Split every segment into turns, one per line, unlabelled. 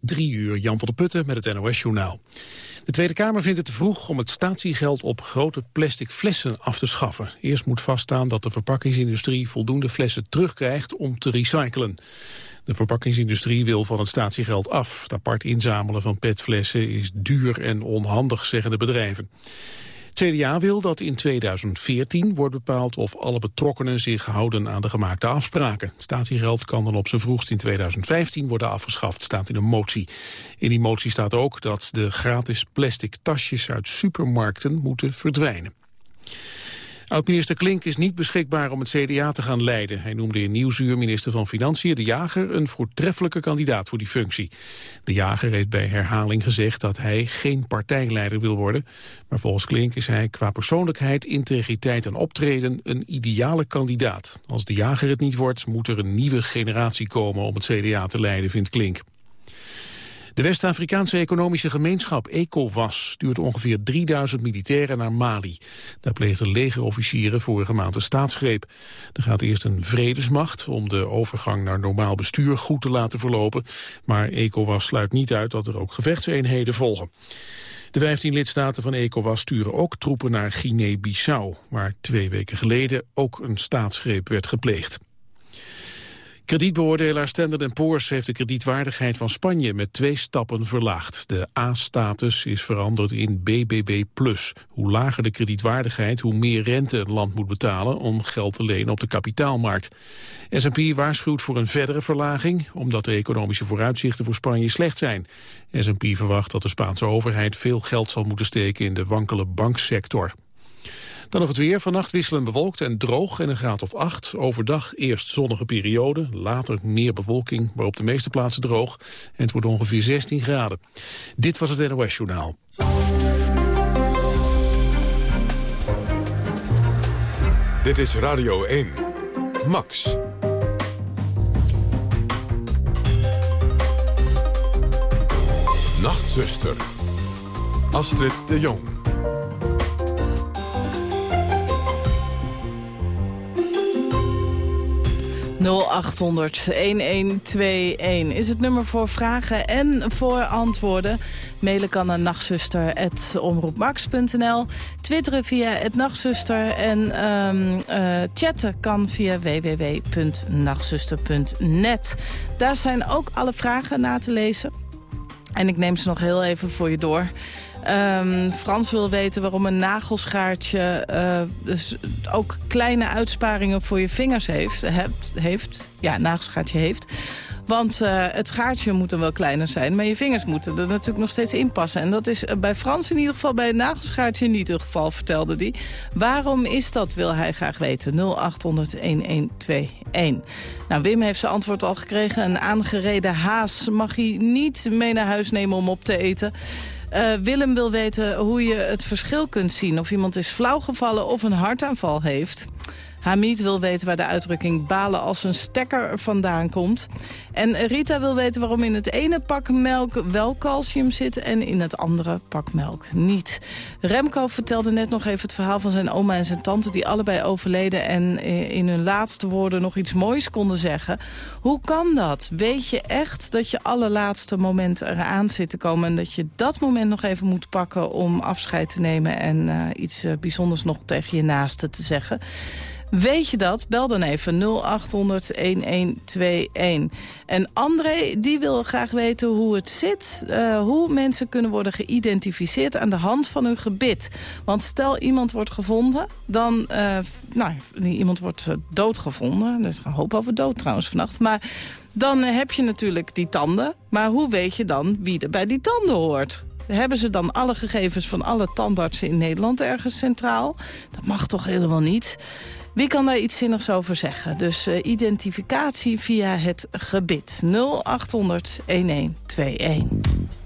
Drie uur, Jan van der Putten met het NOS-journaal. De Tweede Kamer vindt het te vroeg om het statiegeld op grote plastic flessen af te schaffen. Eerst moet vaststaan dat de verpakkingsindustrie voldoende flessen terugkrijgt om te recyclen. De verpakkingsindustrie wil van het statiegeld af. Het apart inzamelen van petflessen is duur en onhandig, zeggen de bedrijven. CDA wil dat in 2014 wordt bepaald of alle betrokkenen zich houden aan de gemaakte afspraken. Statiegeld kan dan op zijn vroegst in 2015 worden afgeschaft, staat in een motie. In die motie staat ook dat de gratis plastic tasjes uit supermarkten moeten verdwijnen. Oud-minister Klink is niet beschikbaar om het CDA te gaan leiden. Hij noemde in Nieuwsuur minister van Financiën De Jager een voortreffelijke kandidaat voor die functie. De Jager heeft bij herhaling gezegd dat hij geen partijleider wil worden. Maar volgens Klink is hij qua persoonlijkheid, integriteit en optreden een ideale kandidaat. Als De Jager het niet wordt, moet er een nieuwe generatie komen om het CDA te leiden, vindt Klink. De West-Afrikaanse economische gemeenschap ECOWAS stuurt ongeveer 3000 militairen naar Mali. Daar pleegden legerofficieren vorige maand een staatsgreep. Er gaat eerst een vredesmacht om de overgang naar normaal bestuur goed te laten verlopen. Maar ECOWAS sluit niet uit dat er ook gevechtseenheden volgen. De 15 lidstaten van ECOWAS sturen ook troepen naar Guinea-Bissau, waar twee weken geleden ook een staatsgreep werd gepleegd. Kredietbeoordelaar Standard Poor's heeft de kredietwaardigheid van Spanje met twee stappen verlaagd. De A-status is veranderd in BBB+. Hoe lager de kredietwaardigheid, hoe meer rente een land moet betalen om geld te lenen op de kapitaalmarkt. S&P waarschuwt voor een verdere verlaging, omdat de economische vooruitzichten voor Spanje slecht zijn. S&P verwacht dat de Spaanse overheid veel geld zal moeten steken in de wankele banksector. Dan nog het weer. Vannacht wisselen bewolkt en droog en een graad of 8. Overdag eerst zonnige periode, later meer bewolking, maar op de meeste plaatsen droog. En het wordt ongeveer 16 graden. Dit was het NOS Journaal.
Dit is Radio 1. Max. Nachtzuster. Astrid de Jong.
0800-1121 is het nummer voor vragen en voor antwoorden. Mailen kan naar nachtzuster.omroepmax.nl. Twitteren via het nachtzuster. En um, uh, chatten kan via www.nachtzuster.net. Daar zijn ook alle vragen na te lezen. En ik neem ze nog heel even voor je door. Um, Frans wil weten waarom een nagelschaartje uh, dus ook kleine uitsparingen voor je vingers heeft. Hebt, heeft ja, nagelschaartje heeft. Want uh, het schaartje moet dan wel kleiner zijn, maar je vingers moeten er natuurlijk nog steeds in passen. En dat is eh, bij Frans in ieder geval, bij het nagelschaartje niet het geval, vertelde hij. Waarom is dat, wil hij graag weten. 0800-1121. Nou, Wim heeft zijn antwoord al gekregen. Een aangereden haas mag hij niet mee naar huis nemen om op te eten. Uh, Willem wil weten hoe je het verschil kunt zien. Of iemand is flauwgevallen of een hartaanval heeft. Hamid wil weten waar de uitdrukking balen als een stekker vandaan komt. En Rita wil weten waarom in het ene pak melk wel calcium zit... en in het andere pak melk niet. Remco vertelde net nog even het verhaal van zijn oma en zijn tante... die allebei overleden en in hun laatste woorden nog iets moois konden zeggen. Hoe kan dat? Weet je echt dat je allerlaatste moment eraan zit te komen... en dat je dat moment nog even moet pakken om afscheid te nemen... en uh, iets uh, bijzonders nog tegen je naaste te zeggen... Weet je dat? Bel dan even 0800-1121. En André die wil graag weten hoe het zit. Uh, hoe mensen kunnen worden geïdentificeerd aan de hand van hun gebit. Want stel iemand wordt gevonden, dan... Uh, nou, iemand wordt uh, doodgevonden. Er is een hoop over dood trouwens vannacht. Maar dan heb je natuurlijk die tanden. Maar hoe weet je dan wie er bij die tanden hoort? Hebben ze dan alle gegevens van alle tandartsen in Nederland ergens centraal? Dat mag toch helemaal niet? Wie kan daar iets zinnigs over zeggen? Dus uh, identificatie via het gebit 0800 1121.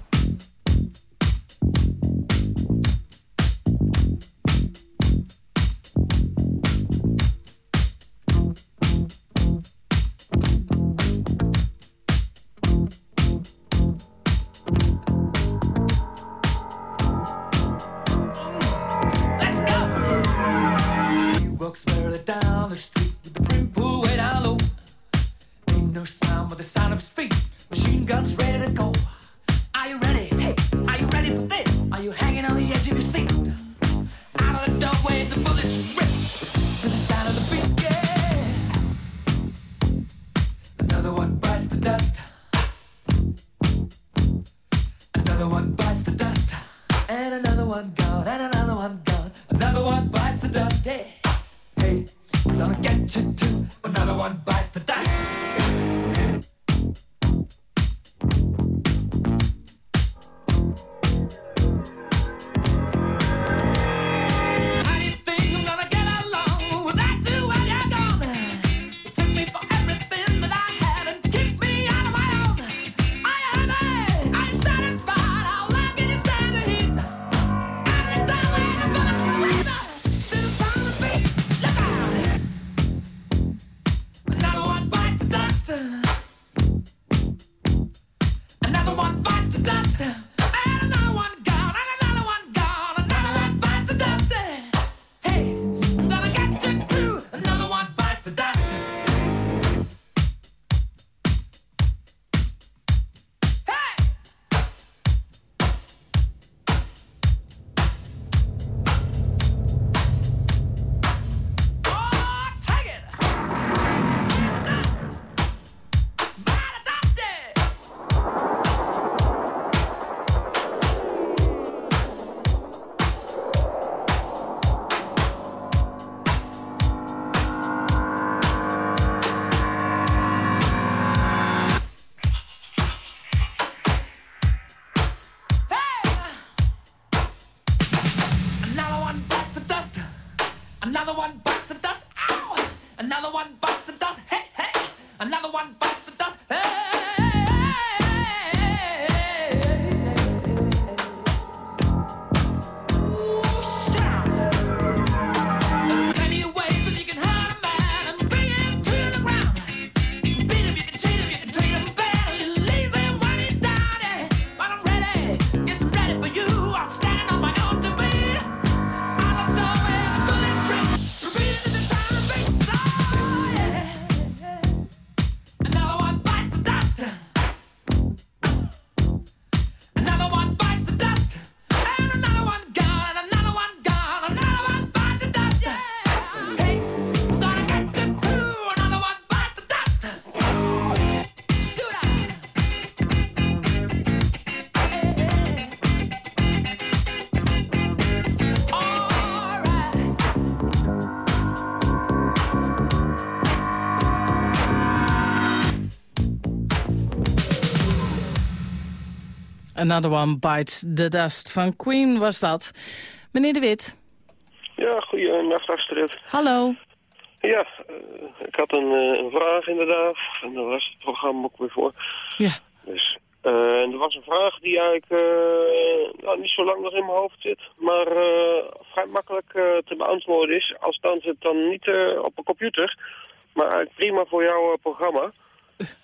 Another one bites the dust
van Queen was dat. Meneer De Wit,
Ja, goeienacht Astrid.
hallo.
Ja, eh, ik had een, eh, een vraag inderdaad. En daar was het programma ook weer voor.
Ja,
Dus, eh, en er was een vraag die eigenlijk eh, nou, niet zo lang nog in mijn hoofd zit. Maar eh, vrij makkelijk eh, te beantwoorden is. Althans het dan niet eh, op een computer. Maar eigenlijk prima voor jouw eh, programma.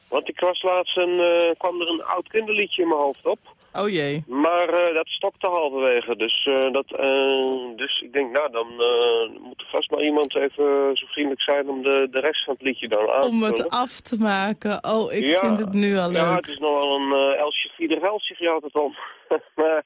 Want ik was laatst een, eh, kwam er een oud kinderliedje in mijn hoofd op.
oh jee.
Maar eh, dat stokte halverwege. Dus, eh, dat, eh, dus ik denk, nou, dan eh, moet er vast maar iemand even zo vriendelijk zijn om de, de rest van het liedje dan aan
Om
te
het
vullen.
af te maken. Oh, ik
Ja.
vind het nu al
Ja,
leuk.
het is nog wel een uh, Elsje Fiederelsje je altijd om. maar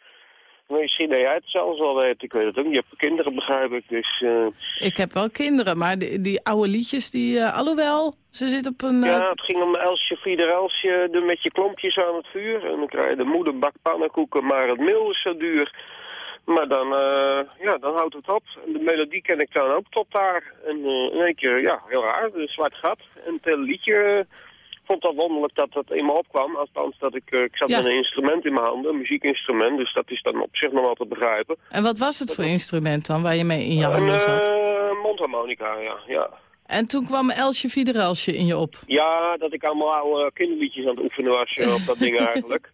misschien dat jij het zelfs al weet. Ik weet het ook niet. Je hebt kinderen, begrijp ik. Dus eh,
Ik heb wel kinderen, maar die, die oude liedjes, die... eh, alhoewel, ze zit op een... eh,
ja, het ging om Elsje Fiederelsje de, met je klompjes aan het vuur. En dan krijg je de moeder bak pannenkoeken, maar het meel is zo duur. Maar dan, eh, ja, dan houdt het op. En de melodie ken ik dan ook tot daar. En eh, in één keer, ja, heel raar, een zwart gat. En het hele liedje eh, vond dat wonderlijk dat dat in me opkwam. Althans, dat ik, eh, ik zat
Ja.
met een instrument in mijn handen, een muziekinstrument. Dus dat is dan op zich nog wel te begrijpen.
En wat was het voor instrument dan, waar je mee in je
Een
handen zat?
eh, mondharmonica, ja. ja.
En toen kwam Elsje Fiederelsje in je op.
Ja, dat ik allemaal oude kinderliedjes aan het oefenen was op dat ding eigenlijk.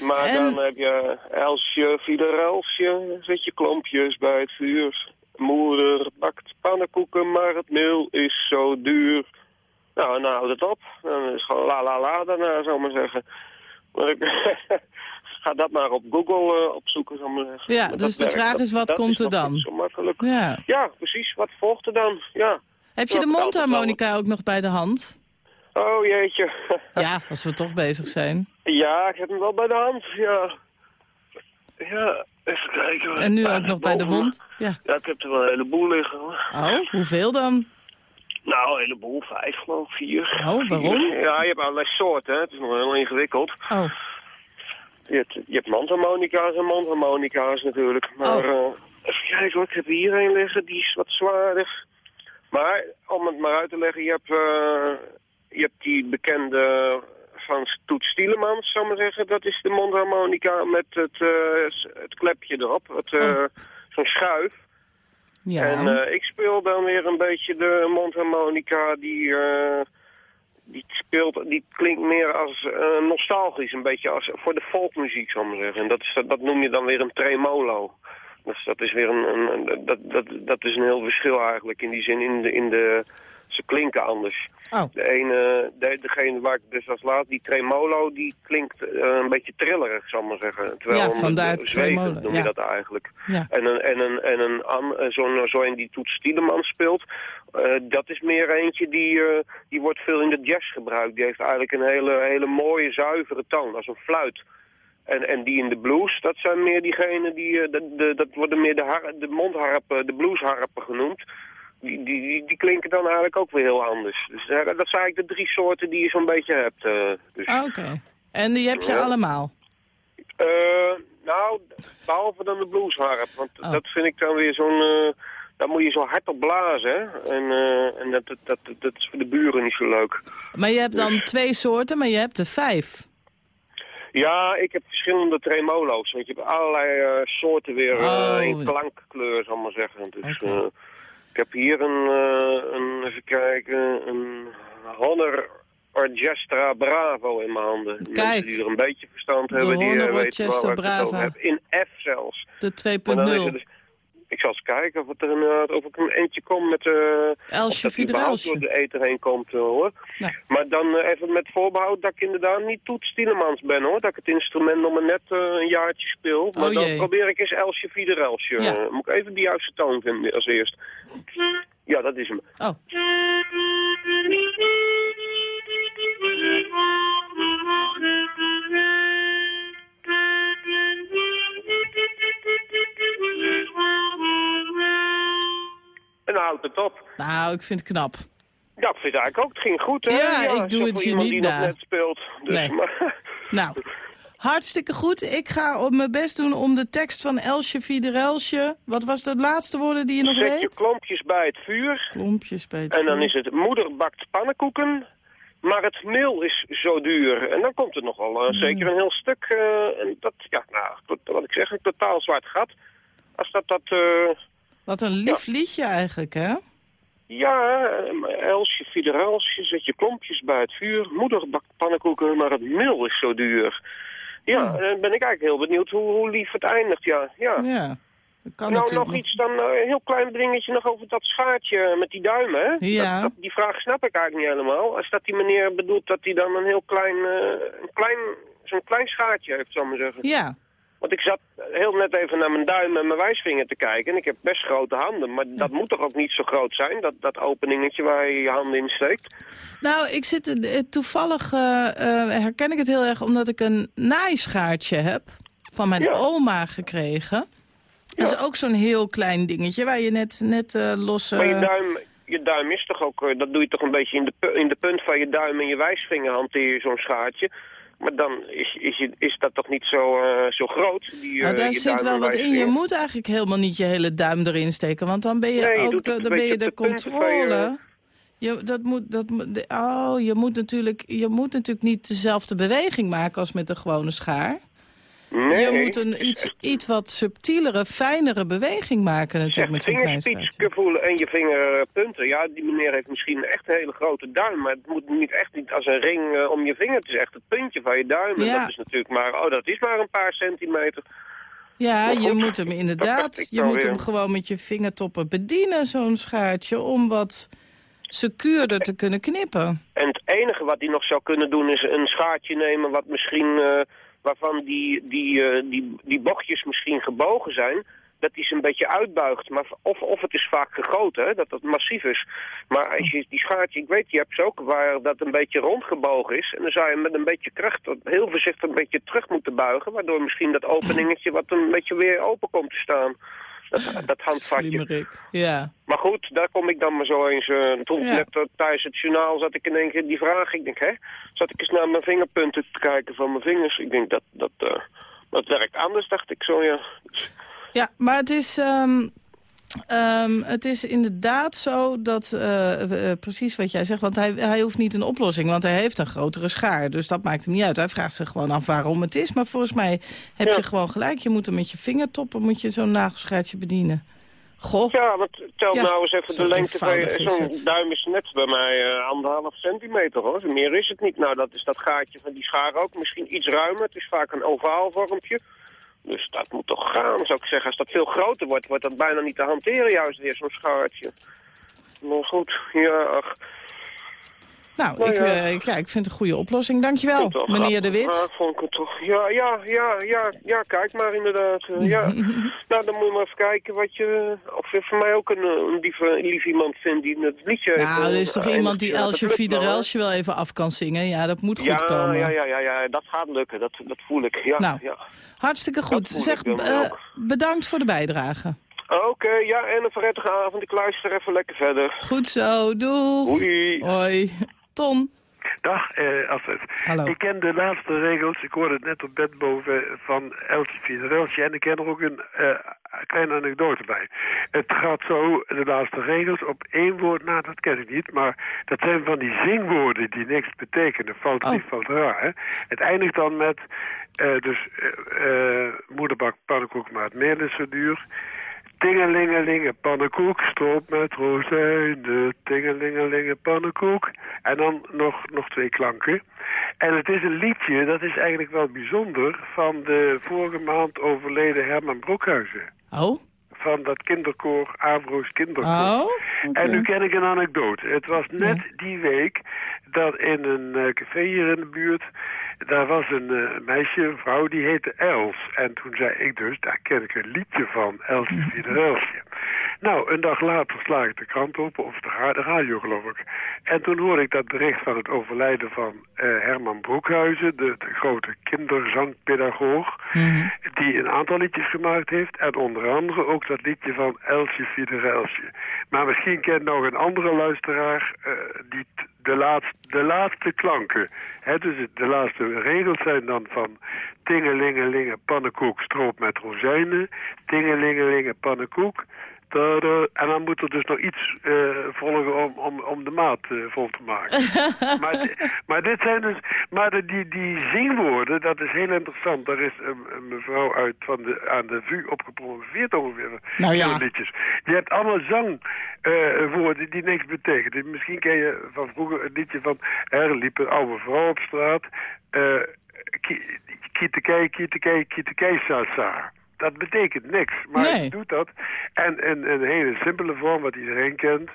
Maar
En-
dan heb je Elsje, Fiederelsje, zet je klompjes bij het vuur. Moeder bakt pannenkoeken, maar het meel is zo duur. Nou, nou houdt het op. Dan is het gewoon la la la daarna, zou ik maar zeggen. Maar ik ga dat maar op Google eh, opzoeken, zou maar zeggen.
Ja,
Maar
dus de
werkt.
vraag is, wat
Dat
komt er dan?
Zo makkelijk.
Ja.
Ja, precies. Wat volgt er dan? Ja.
Heb je de mondharmonica ook nog bij de hand?
Oh jeetje.
Ja, als we toch bezig zijn.
Ja, ik heb hem wel bij de hand, ja. Ja, even kijken.
En nu ook nog bij de mond? Ja.
Ja, ik heb er wel een heleboel liggen. hoor.
Oh, hoeveel dan?
Nou, een heleboel, vijf geloof ik, vier.
Oh, waarom?
Vier. Ja, je hebt allerlei soorten, hè. het is nog heel ingewikkeld.
Oh,
Je hebt, je hebt mondharmonica's en mondharmonica's natuurlijk. Maar
Oh.
eh, Even kijken, wat ik heb hier een liggen. Die is wat zwaarder. Maar, om het maar uit te leggen, je hebt, eh, je hebt die bekende van Toet Stielemans, zou ik maar zeggen. Dat is de mondharmonica met het, eh, het klepje erop. Het,
Oh.
Zo'n schuif.
Ja.
En eh, ik speel dan weer een beetje de mondharmonica die... eh, die speelt, die klinkt meer als eh, nostalgisch, een beetje als voor de folkmuziek, zou ik maar zeggen. En dat, is, dat, dat noem je dan weer een tremolo. Dus dat is weer een, een- dat, dat, dat is een heel verschil eigenlijk in die zin. In de, in de, ze klinken anders.
Oh.
De ene, de, degene waar ik dus als laat, die tremolo, die klinkt eh, een beetje trillerig, zal ik maar zeggen. Terwijl
Ja, vandaar tremolo,
noem
ja.
je dat eigenlijk.
Ja.
En een, en een, en een an- eh, zo'n zo een die Toet Stielemans speelt, eh, dat is meer eentje die, die wordt veel in de jazz gebruikt. Die heeft eigenlijk een hele, hele mooie, zuivere toon, als een fluit. En, en die in de blues, dat zijn meer diegenen die, de, de, dat worden meer de, har- de mondharpen, de bluesharpen genoemd. Die, die, klinken dan eigenlijk ook weer heel anders. Dus eh, dat zijn eigenlijk de drie soorten die je zo'n beetje hebt. eh, dus.
Ah, Oké. En die heb je
Ja.
allemaal?
Eh, nou, behalve dan de bluesharp. Want
Oh.
dat vind ik dan weer zo'n... daar moet je zo hard op blazen. hè. En, en dat, dat, dat, dat is voor de buren niet zo leuk.
Maar je hebt dan
Dus-
twee soorten, maar je hebt er vijf.
Ja, ik heb verschillende tremolo's. Want je hebt allerlei soorten weer
Oh.
in klankkleur, zal ik maar zeggen. Dus, eh, ik heb hier een, eh, een, even kijken, een Honor Orchestra Bravo in mijn handen.
Kijk.
Mensen die er een beetje verstand
De
hebben, die eh, weten wel het
Bravo.
heb. In F zelfs.
De
Maar dan is het
2.0.
ik zal eens kijken of, het er inderdaad, of ik een eentje kom met... eh
Elsje
of dat die überhaupt
Fiederelsje.
door de eten heen komt, eh, hoor. Maar dan eh, even met voorbehoud dat ik inderdaad niet Toet Stielemans ben, hoor. Dat ik het instrument nog maar net eh, een jaartje speel. Maar
Oh,
dan
jee.
probeer ik eens Elsje Fiederelsje.
Ja.
Eh, moet ik even de juiste toon vinden als eerst. Ja, dat is hem.
Oh,
En dan houdt het op.
nou, ik vind het knap.
Ja, ik vind het eigenlijk ook. Het ging goed, hè?
Ja, ik doe het je niet
die
na.
net speelt. Dus,
Nee.
maar,
Nou, hartstikke goed. Ik ga op mijn best doen om de tekst van Elsje Fiederelsje... Wat was de laatste woorden die je nog
zet je
weet?
klompjes bij het vuur.
Klompjes bij het
En dan
vuur.
is het moeder bakt pannenkoeken, maar het meel is zo duur. En dan komt er nogal uh, zeker een heel stuk, eh, en dat, ja, nou, tot- wat ik zeg, een totaal zwart gat. Als dat, dat, eh,
Wat een lief liedje eigenlijk, hè?
ja, Elsje Fiederelsje, zet je klompjes bij het vuur. Moeder bakt pannenkoeken, maar het meel is zo duur. Ja, dan ben ik eigenlijk heel benieuwd hoe, hoe lief het eindigt, ja. ja.
Kan
nou,
natuurlijk
nog iets dan, eh, een heel klein dingetje nog over dat schaartje met die duimen, hè?
Ja.
Dat, dat- die vraag snap ik eigenlijk niet helemaal. Als dat die meneer bedoelt dat hij dan een heel klein, eh, een klein, zo'n klein schaartje heeft, zou ik maar zeggen.
Ja,
Want ik zat heel net even naar mijn duim en mijn wijsvinger te kijken en ik heb best grote handen. Maar dat moet toch ook niet zo groot zijn, dat, dat openingetje waar je je handen in steekt?
nou, ik zit eh, toevallig eh, eh, herken ik het heel erg omdat ik een naaischaartje heb van mijn
Ja.
oma gekregen. Dat is ook zo'n heel klein dingetje waar je net, net losse...
Maar je duim, je duim is toch ook, dat doe je toch een beetje in de, in de punt van je duim en je wijsvinger hanteer je zo'n schaartje. Maar dan is, is, is dat toch niet zo, eh, zo groot? Die,
Nou,
eh,
daar
je
zit wel wat in. Je moet eigenlijk helemaal niet je hele duim erin steken. Want dan ben je
Nee,
ook de, dan ben je de
de
controle. Je, dat moet, dat, de- oh, je moet, natuurlijk, je moet natuurlijk niet dezelfde beweging maken als met een gewone schaar.
Nee,
je moet een iets, iets wat subtielere, fijnere beweging maken natuurlijk met zo'n
vingerspitsen voelen en je vingerpunten. Ja, die meneer heeft misschien echt een hele grote duim, maar het moet niet echt niet als een ring eh, om je vinger. Het is echt het puntje van je duim. En
Ja.
dat is natuurlijk maar, oh, dat is maar een paar centimeter.
Ja, je moet hem inderdaad, je
nou
moet
weer.
hem gewoon met je vingertoppen bedienen, zo'n schaartje, om wat secuurder te kunnen knippen.
En het enige wat hij nog zou kunnen doen is een schaartje nemen wat misschien, eh, waarvan die, die, eh, die, die bochtjes misschien gebogen zijn. Dat hij ze een beetje uitbuigt. Maar of, of het is vaak gegoten, hè, dat dat massief is. Maar als je die schaartje, ik weet, je hebt ze ook waar dat een beetje rondgebogen is. En dan zou je met een beetje kracht, heel voorzichtig een beetje terug moeten buigen. Waardoor misschien dat openingetje wat een beetje weer open komt te staan. Dat, dat handvatje.
Slimmerik. Ja.
Maar goed, daar kom ik dan maar zo eens. eh, toen
Ja.
net eh, tijdens het journaal zat ik in één keer die vraag. Ik denk, hè? Zat ik eens naar mijn vingerpunten te kijken van mijn vingers. Ik denk, dat, dat, eh, dat werkt anders, dacht ik zo, ja.
Ja, maar het is... ehm, ehm, het is inderdaad zo dat, eh, eh, precies wat jij zegt, want hij, hij hoeft niet een oplossing, want hij heeft een grotere schaar. Dus dat maakt hem niet uit. Hij vraagt zich gewoon af waarom het is. Maar volgens mij heb
Ja.
je gewoon gelijk. Je moet hem met je vingertoppen moet je zo'n nagelschaartje bedienen. Goh.
Ja, want tel
Ja,
nou eens even de lengte van zo'n duim is net bij mij eh, anderhalf centimeter hoor. Meer is het niet. Nou, dat is dat gaatje van die schaar ook. Misschien iets ruimer. Het is vaak een ovaal vormpje. Dus dat moet toch gaan, zou ik zeggen. Als dat veel groter wordt, wordt dat bijna niet te hanteren juist weer, zo'n schaartje. Maar goed, ja, ach,
Nou,
Nou
ik,
ja.
eh, ik, ja, ik vind het een goede oplossing. Dankjewel,
wel
meneer De. Wit.
Vond ik het toch. Ja, ja, ja, ja, ja, kijk maar inderdaad. eh, ja. nou, dan moet je maar even kijken wat je, of je voor mij ook een, eh, een lief, lief iemand vindt die het liedje heeft,
Nou, er is toch iemand die
Ja,
Elsje? Fiederelsje wel even af kan zingen? Ja, dat moet goed
ja,
komen.
Ja, ja, ja, ja, dat gaat lukken. Dat, dat voel ik. Ja,
Nou,
ja.
Hartstikke goed. Zeg, bedankt voor de bijdrage.
Oké, ja, en een verrettige avond. Ik luister even lekker verder.
Goed zo, doeg.
Hoi.
Hoi. Ton.
Dag, eh, Astrid.
Hallo.
Ik ken de laatste regels, ik hoorde het net op bed boven van Elsie Fiederelsje en ik ken er ook een eh, kleine anekdote bij. Het gaat zo, de laatste regels, op één woord, nou dat ken ik niet, maar dat zijn van die zingwoorden die niks betekenen, valt
Oh.
lief, valt raar. Hè? Het eindigt dan met, eh, dus eh, moederbak pannenkoek, maar het meel is zo duur. Tingelingelingen pannenkoek, stroop met rozijnen. Tingelingelingen pannenkoek. En dan nog, nog twee klanken. En het is een liedje, dat is eigenlijk wel bijzonder... van de vorige maand overleden Herman Broekhuizen.
Oh?
Van dat kinderkoor, Avro's kinderkoor.
Oh?
En nu ken ik een anekdote. Het was net die week dat in een eh, café hier in de buurt... daar was een eh, meisje, een vrouw, die heette Els. En toen zei ik dus, daar ken ik een liedje van, Elsje Fiederelsje. Nou, een dag later sla ik de krant op, of de, ra- de radio geloof ik. En toen hoorde ik dat bericht van het overlijden van eh, Herman Broekhuizen... De, de grote kinderzangpedagoog, die een aantal liedjes gemaakt heeft... en onder andere ook dat liedje van Elsje Fiederelsje. Maar misschien kent nog een andere luisteraar eh, die de, laatste, de laatste klanken... Hè, dus de laatste regels zijn dan van... Tingelingelingen pannenkoek, stroop met rozijnen. Tingelingelingen pannenkoek. En dan moet er dus nog iets eh, volgen om, om, om de maat eh, vol te maken. maar, maar dit zijn dus... Maar de, die, die zingwoorden, dat is heel interessant. Daar is een, een mevrouw uit van de, aan de VU op gepromoveerd ongeveer.
Nou ja.
Liedjes. Die hebt allemaal zangwoorden die niks betekenen. Misschien ken je van vroeger het liedje van... Er liep een oude vrouw op straat... eh ki- Kietekei, kietekei, kietekei. Dat betekent niks, maar
Nee.
hij doet dat. En een, een hele simpele vorm, wat iedereen kent...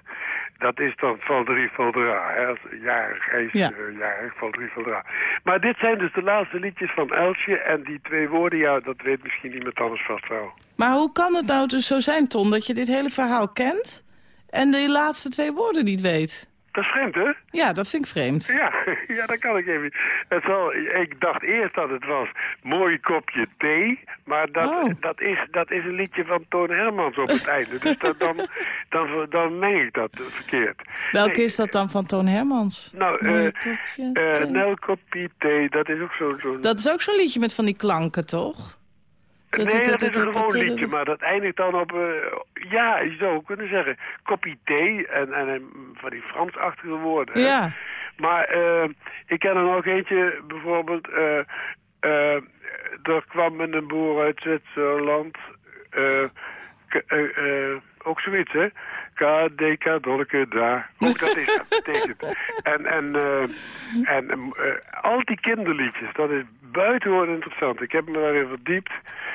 dat is dan valdrie, valdra. Hè? Jarig, hij is
Ja.
eh, jarig, valdrie, valdra. Maar dit zijn dus de laatste liedjes van Elsje... en die twee woorden, ja, dat weet misschien iemand anders vast wel.
Maar hoe kan het nou dus zo zijn, Ton, dat je dit hele verhaal kent... en de laatste twee woorden niet weet?
Dat is vreemd, hè?
Ja, dat vind ik vreemd.
Ja, ja, dat kan ik even. Het zal, ik dacht eerst dat het was mooi kopje thee, maar dat,
Oh.
dat, is, dat is een liedje van Toon Hermans op het einde. Dus dat, dan, dan, dan meng ik dat verkeerd.
Welke
Nee,
is dat dan van Toon Hermans?
Nou, eh
kopje
eh
thee.
Nel kopje thee, dat is ook zo- zo'n...
Dat is ook zo'n liedje met van die klanken, toch?
Nee, dat is een gewoon liedje, maar dat eindigt dan op... eh, ja, je zou kunnen zeggen, kopje thee en, en, van die Fransachtige woorden. hè.
Ja.
Maar eh, ik ken er nog eentje, bijvoorbeeld... eh er kwam met een boer uit Zwitserland... ook zoiets, hè? KDK dolke daar. Ook dat is dat betekent. En, en, eh, en eh, al die kinderliedjes, dat is buitengewoon interessant. Ik heb me daarin verdiept.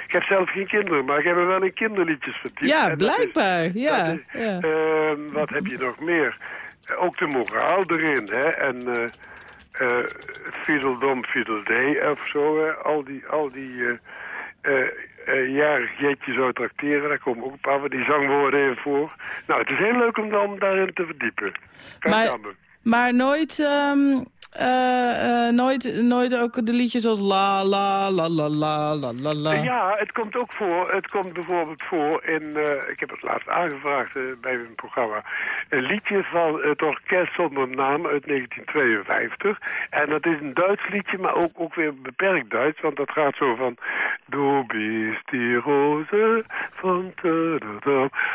Ik heb zelf geen kinderen, maar ik heb me wel in kinderliedjes verdiept.
Ja,
is-
blijkbaar. Ja,
is-
ja.
Ehm, wat heb je nog meer? Ook de moraal erin, hè? En eh eh Fiedeldom, Fiedeldee of zo, hè? Al die, al die eh, eh, jarig jeetje zou tracteren, daar komen ook een paar van die zangwoorden in voor. Nou, het is heel leuk om dan daarin te verdiepen.
Maar-. Maar nooit, ehm, Eh, eh, nooit, nooit ook de liedjes als la la la la la la la la.
Ja, het komt ook voor. Het komt bijvoorbeeld voor in, eh, ik heb het laatst aangevraagd bij een programma, een liedje van het orkest zonder naam uit 1952. En dat is een Duits liedje, maar ook, ook weer beperkt Duits, want dat gaat zo van, du bist die roze van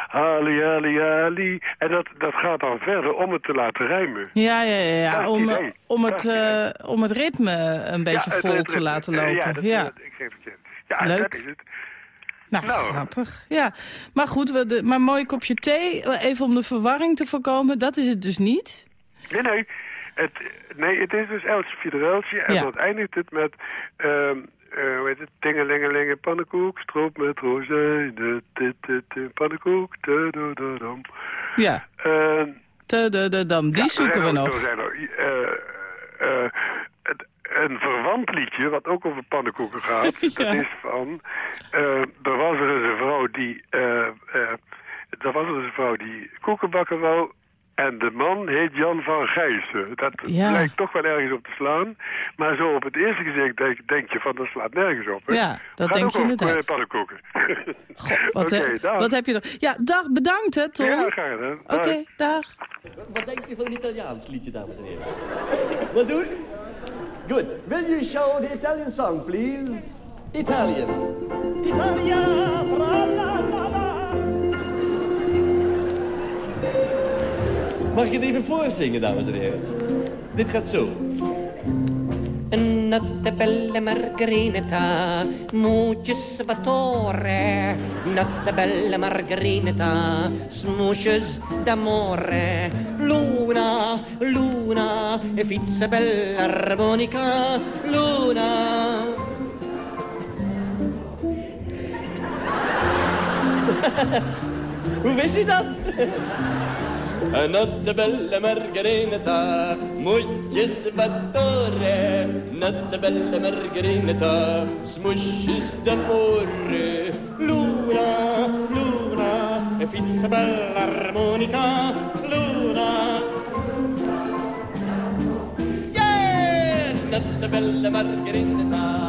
ali ali ali. En dat, dat gaat dan verder om het te laten rijmen.
Ja, ja, ja, Om, om, het, Eh, om het ritme een beetje vol
het
te laten
Eh,
lopen.
Ja, dat,
ja.
dat- ik geef het je. Ja,
Leuk.
dat is het.
Nou,
Nou.
grappig. Ja. Maar goed, we de, maar een mooi kopje thee, even om de verwarring te voorkomen, dat is het dus niet.
Nee, nee. Het, nee, het is dus Elsje Fiedereltje. En
Ja.
dan eindigt het met... eh, hoe heet het? Tingelingelinge pannenkoek, stroop met rozijnen, dit, dit, dit, pannenkoek.
Ja, de, dam. die
ja,
zoeken we
zijn
nog.
er eh, het- een verwant liedje, wat ook over pannenkoeken gaat,
Ja.
dat is van... er was er eens een vrouw die... eh, er was er eens een vrouw die koeken bakken wou... En de man heet Jan van Gijssen. Dat
Ja.
lijkt toch wel ergens op te slaan. Maar zo op het eerste gezicht denk, denk je van dat slaat nergens op. Hè?
Ja, dat
Gaat
denk je
over,
inderdaad.
eh, pannenkoeken.
Goh, wat,
Oké,
eh,
dag.
wat heb je er? Ja, dag, bedankt hè, Tom.
Ja,
Oké,
graag gedaan. Dag.
dag.
Wat denkt u van een Italiaans liedje, dames en heren? Wat doen? Good. Will you show the Italian song, please? Italian. Italia, fra Mag ik het even voorzingen, dames en heren? Dit gaat zo.
Notte bella margarinata, mucci salvatore. Notte bella margarinata, smushes d'amore. Luna, luna, e fizza bella armonica. Luna.
Hoe wist u dat? Notte bella margarinata, mucci salvatore. Notte bella margarinata, smushes d'amore. Luna, luna, e fizza bella armonica. Luna. Yeah! Notte bella margarinata,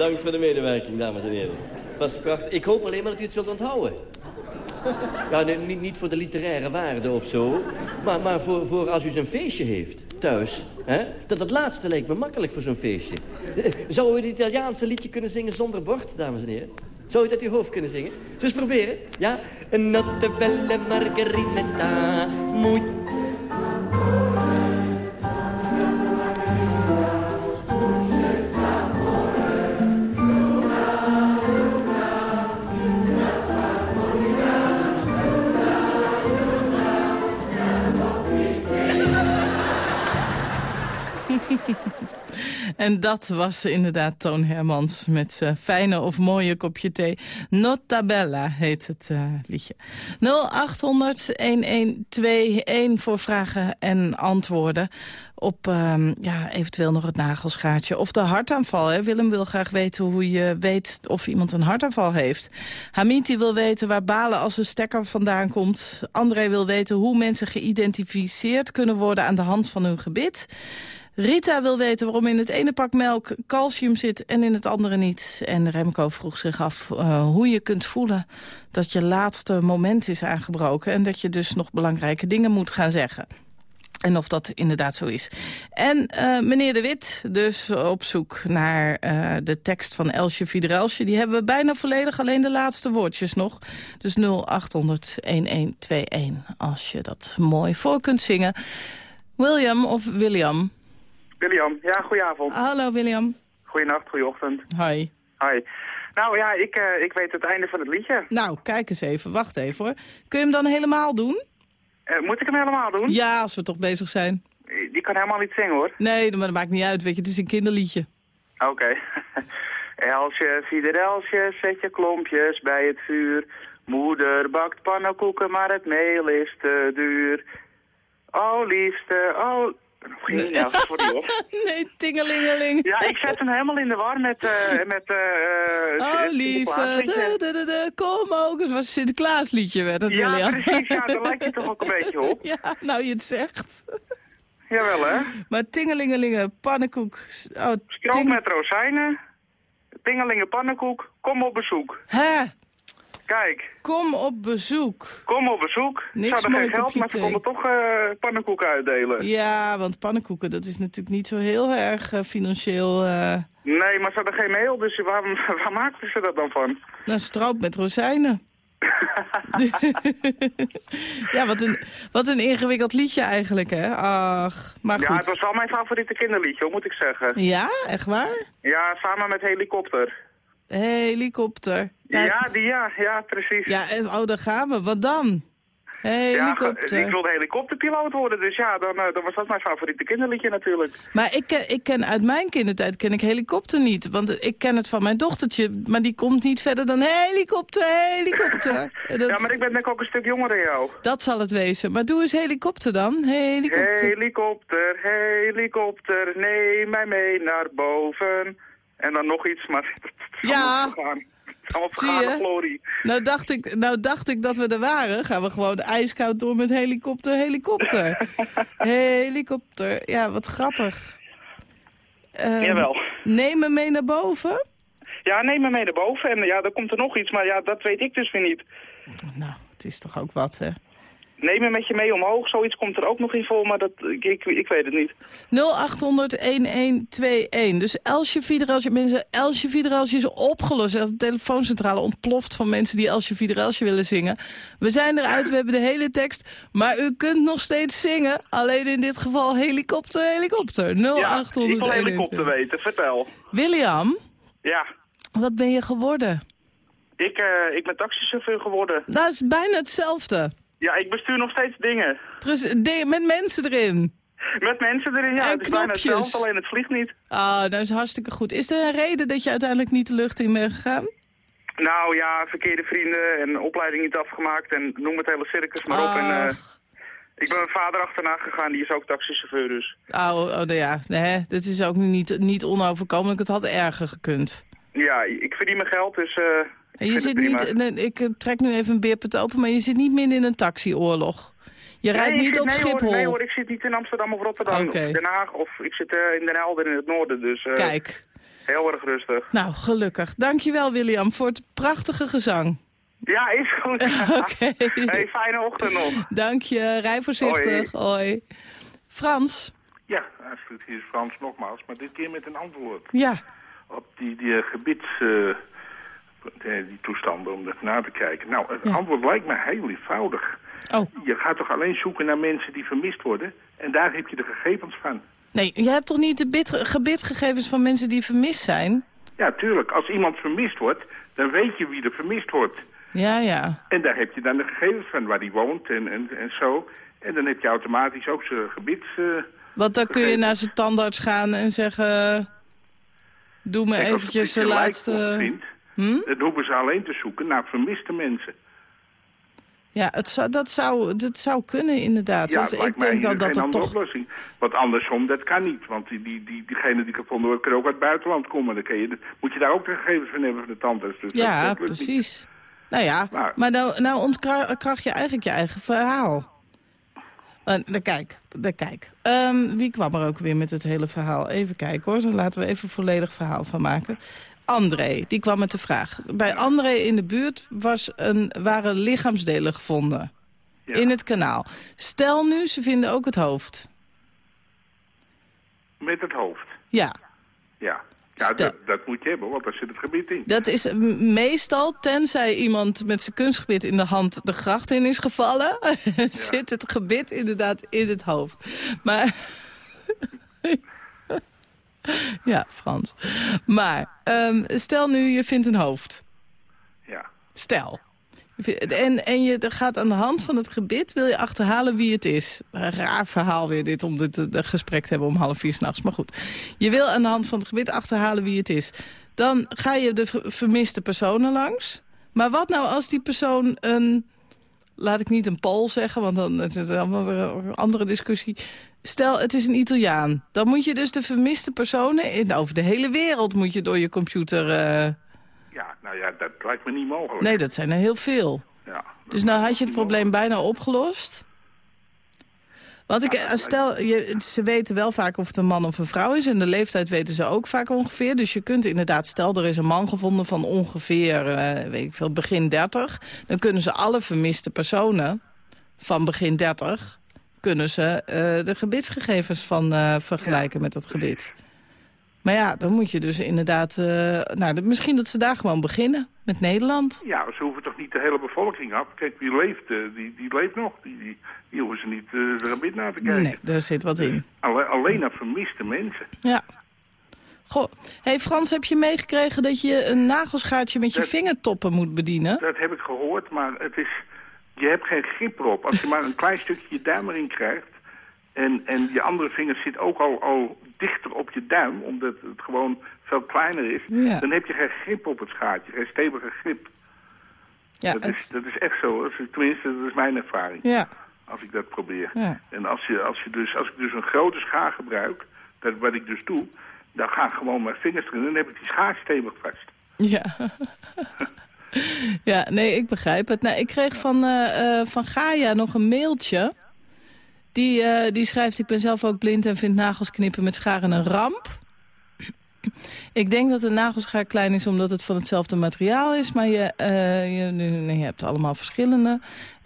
Bedankt voor de medewerking, dames en heren. Was prachtig. Ik hoop alleen maar dat u het zult onthouden. Ja, nee, niet, voor de literaire waarde of zo, maar, maar voor, voor als u zo'n feestje heeft, thuis. Hè? Dat het laatste lijkt me makkelijk voor zo'n feestje. Eh, Zou u het Italiaanse liedje kunnen zingen zonder bord, dames en heren? Zou u het uit uw hoofd kunnen zingen? Zullen we eens proberen? Ja? Notte belle margarinetta, moet...
En dat was inderdaad Toon Hermans met zijn fijne of mooie kopje thee. Notabella heet het eh, liedje. 0800-1121 voor vragen en antwoorden op ehm, ja, eventueel nog het nagelschaartje. Of de hartaanval. Willem wil graag weten hoe je weet of iemand een hartaanval heeft. Hamid wil weten waar balen als een stekker vandaan komt. André wil weten hoe mensen geïdentificeerd kunnen worden aan de hand van hun gebit. Rita wil weten waarom in het ene pak melk calcium zit en in het andere niet. En Remco vroeg zich af eh, hoe je kunt voelen dat je laatste moment is aangebroken... en dat je dus nog belangrijke dingen moet gaan zeggen. En of dat inderdaad zo is. En eh, meneer De Wit, dus op zoek naar eh, de tekst van Elsje Fiederelsje. Die hebben we bijna volledig, alleen de laatste woordjes nog. Dus 0800-1121, als je dat mooi voor kunt zingen. William of William?
William, ja, goedenavond.
Hallo William.
Goedenacht, goedeochtend.
Hoi.
Hoi. Nou ja, ik, eh, ik weet het einde van het liedje.
Nou, kijk eens even. Wacht even hoor. Kun je hem dan helemaal doen?
Eh, moet ik hem helemaal doen?
Ja, als we toch bezig zijn.
Die kan helemaal niet zingen hoor.
Nee, maar dat maakt niet uit. Weet je, het is een kinderliedje.
Oké. Elsje, Fiederelsje, zet je klompjes bij het vuur. Moeder bakt pannenkoeken, maar het meel is te duur. Oh, liefste, oh... Hoe ging die nou? Sorry hoor.
Nee, tingelingeling.
Ja, ik zet hem helemaal in de war met... eh met eh eh,
Oh, lieve, kom ook. Het was een Sinterklaasliedje, werd het,
Ja,
William.
precies. Ja, daar lijkt je toch ook een beetje op.
Ja, nou je het zegt.
Jawel, hè?
Maar tingelingelingen, pannenkoek. Oh,
Stroop met rozijnen. Tingelingen pannenkoek. Kom op bezoek.
Hè?
Kijk,
Kom op bezoek.
kom op bezoek.
Niks
Ze hadden geen geld, maar ze konden toch eh, pannenkoeken uitdelen.
Ja, want pannenkoeken, dat is natuurlijk niet zo heel erg eh, financieel... eh
Nee, maar ze hadden geen meel, dus waar, waar maakten ze dat dan van?
nou, stroop met rozijnen. ja, wat een, wat een ingewikkeld liedje eigenlijk, hè? Ach, maar
Ja,
goed.
het was wel mijn favoriete kinderliedje, moet ik zeggen.
Ja, echt waar?
Ja, samen met Helikopter.
Helikopter.
Ja, die ja, ja, precies.
Ja, en- oh, daar gaan we. Wat dan?
Ja,
Helikopter.
ik wilde helikopterpiloot worden, dus ja, dan, eh, dan was dat mijn favoriete kinderliedje natuurlijk.
Maar ik, ken- ik ken uit mijn kindertijd ken ik helikopter niet. Want ik ken het van mijn dochtertje, maar die komt niet verder dan helikopter, helikopter. Dat,
Ja, maar ik ben denk ik ook een stuk jonger dan jou.
dat zal het wezen. Maar doe eens helikopter dan. Helikopter.
Helikopter, helikopter, neem mij mee naar boven. En dan nog iets, maar het is
Ja.
allemaal
Zie je?
glorie.
Nou dacht, ik, nou dacht ik dat we er waren. Gaan we gewoon ijskoud door met helikopter, helikopter. helikopter. Ja, wat grappig. Ehm,
Jawel.
Neem me mee naar boven.
Ja, neem me mee naar boven. En ja, dan komt er nog iets, maar ja, dat weet ik dus weer niet.
Nou, het is toch ook wat, hè?
Neem me met je mee omhoog, zoiets komt er ook nog in voor, maar dat, ik, ik, ik weet het niet.
0800-1121. Dus Elsje mensen, Elsje Fiederelsje is opgelost. De telefooncentrale ontploft van mensen die Elsje Fiederelsje willen zingen. We zijn eruit, we hebben de hele tekst. Maar u kunt nog steeds zingen. Alleen in dit geval helikopter, helikopter. 0800
Ja, ik wil helikopter weten, vertel.
William,
Ja,
wat ben je geworden?
ik, eh, ik ben taxichauffeur geworden.
Dat is bijna hetzelfde.
Ja, ik bestuur nog steeds dingen.
Precies, de- met mensen erin.
Met mensen erin, ja,
En
het is bijna
knopjes.
hetzelfde, alleen het vliegt niet.
Ah, dat is hartstikke goed. Is er een reden dat je uiteindelijk niet de lucht in bent gegaan?
Nou ja, verkeerde vrienden en opleiding niet afgemaakt en noem het hele circus maar op. En, eh, ik ben mijn vader achterna gegaan, die is ook taxichauffeur dus.
Oh, oh nou ja, nee, dit is ook niet, niet onoverkomelijk. Het had erger gekund.
Ja, ik verdien mijn geld, dus eh
je zit niet, nee, ik eh, trek nu even een beerput open, maar je zit niet midden in een taxioorlog. Je rijdt
Nee,
niet
zit-
op
nee,
Schiphol.
Hoor, nee hoor, ik zit niet in Amsterdam of Rotterdam of Den Haag of ik zit eh, in Den Helder in het noorden, dus eh,
Kijk,
heel erg rustig.
nou gelukkig. Dankjewel William voor het prachtige gezang.
Ja, is goed.
Oké.
Hey, fijne ochtend nog.
Dank je, rij voorzichtig. Hoi. Frans,
Ja, Astrid, hier is Frans nogmaals, maar dit keer met een antwoord
ja.
op die, die eh, gebits... eh, die, toestanden om dat na te kijken. Nou, het
Ja.
antwoord lijkt me heel eenvoudig.
Oh,
Je gaat toch alleen zoeken naar mensen die vermist worden? En daar heb je de gegevens van.
nee, je hebt toch niet de bid, gebitgegevens van mensen die vermist zijn?
Ja, tuurlijk. Als iemand vermist wordt, dan weet je wie er vermist wordt.
Ja, ja.
En daar heb je dan de gegevens van, waar die woont en, en, en zo. En dan heb je automatisch ook zijn gebits... eh,
Want dan kun je naar zijn tandarts gaan en zeggen... Doe me
Kijk,
eventjes
je
de laatste...
vindt,
Hm?
dan hoeven ze alleen te zoeken naar vermiste mensen.
Ja, het zou, dat, zou, dat zou kunnen inderdaad.
Ja,
Dus ik denk dat het
andere
toch...
oplossing. Want andersom, dat kan niet. Want die, die, die, diegene die gevonden wordt, kan ook uit het buitenland komen. Dan je, moet je daar ook de gegevens van hebben van de tandarts. Dus dat-
Ja,
dat niet.
precies. Nou ja,
Maar-
maar nou, nou ontkracht je eigenlijk je eigen verhaal. Dan kijk, dan kijk. Ehm, wie kwam er ook weer met het hele verhaal? Even kijken hoor, dan laten we even een volledig verhaal van maken. André, die kwam met de vraag. Bij André in de buurt was een, waren lichaamsdelen gevonden.
Ja.
In het kanaal. Stel nu, ze vinden ook het hoofd.
Met het hoofd.
Ja,
Ja, ja dat, dat moet je hebben, want daar zit het gebied in.
dat is meestal, tenzij iemand met zijn kunstgebit in de hand de gracht in is gevallen, zit het gebit inderdaad in het hoofd. Maar... ja, Frans. Maar, ehm, stel nu je vindt een hoofd.
Ja.
Stel. En, en je gaat aan de hand van het gebit, wil je achterhalen wie het is. Een raar verhaal weer dit, om dit eh, gesprek te hebben om half vier s'nachts. Maar goed, je wil aan de hand van het gebit achterhalen wie het is. Dan ga je de ver- vermiste personen langs. Maar wat nou als die persoon een... Laat ik niet een Pool zeggen, want dan is het allemaal weer een andere discussie. Stel, het is een Italiaan. Dan moet je dus de vermiste personen... In, over de hele wereld moet je door je computer... eh,
Ja, nou ja, dat lijkt me niet mogelijk.
Nee, dat zijn er heel veel.
Ja.
Dus nou had je het probleem bijna opgelost. Want ik, stel, je, ze weten wel vaak of het een man of een vrouw is. En de leeftijd weten ze ook vaak ongeveer. Dus je kunt inderdaad, stel er is een man gevonden van ongeveer, eh, weet ik veel, begin 30. Dan kunnen ze alle vermiste personen van begin 30, kunnen ze eh, de gebitsgegevens van eh, vergelijken met dat gebit. Maar ja, dan moet je dus inderdaad, nou, misschien dat ze daar gewoon beginnen met Nederland.
Ja, ze hoeven toch niet de hele bevolking af. Kijk, wie leeft, die, die leeft nog. Die, die, die hoeven ze niet uh, de gebit naar te kijken.
Nee, daar zit wat in.
Alle- alleen naar vermiste mensen.
Ja. Goh, hey Frans, heb je meegekregen dat je een nagelschaartje met je vingertoppen moet bedienen?
Dat heb ik gehoord, maar het is, je hebt geen grip erop. Als je maar een klein stukje je duim erin krijgt... en, en je andere vinger zit ook al, al dichter op je duim... omdat het gewoon veel kleiner is...
Ja.
dan heb je geen grip op het schaartje, geen stevige grip.
Ja,
dat,
het-
is, dat is echt zo. Tenminste, dat is mijn ervaring.
Ja.
Als ik dat probeer.
Ja.
En als, je, als, je dus, als ik dus een grote schaar gebruik... Dat, wat ik dus doe... dan gaan gewoon mijn vingers erin... en dan heb ik die schaar stevig vast.
Ja. ja, nee, ik begrijp het. Nou, ik kreeg van, eh, van Gaia nog een mailtje. Die, eh, die schrijft, ik ben zelf ook blind en vind nagels knippen met scharen een ramp. Ik denk dat een nagelschaar klein is omdat het van hetzelfde materiaal is. Maar je, je, je hebt allemaal verschillende.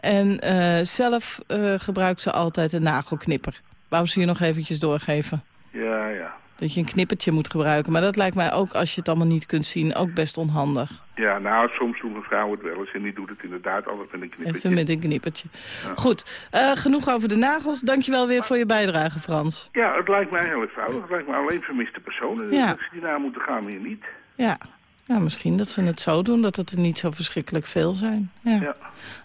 En eh, zelf eh, gebruikt ze altijd een nagelknipper. Wou ze je nog eventjes doorgeven.
Ja, ja.
Dat je een knippertje moet gebruiken. Maar dat lijkt mij ook, als je het allemaal niet kunt zien, ook best onhandig.
Ja, nou, soms doen vrouwen het wel eens en die doet het inderdaad altijd met een knippertje.
Even met een knippertje. Goed, eh, genoeg over de nagels. Dankjewel weer voor je bijdrage, Frans.
Ja, het lijkt mij heel eenvoudig. Het lijkt me alleen vermiste personen.
Ja.
Dat ze die naar moeten gaan, meer niet.
Ja. Ja, misschien dat ze het zo doen, dat het er niet zo verschrikkelijk veel zijn. Ja.
Ja.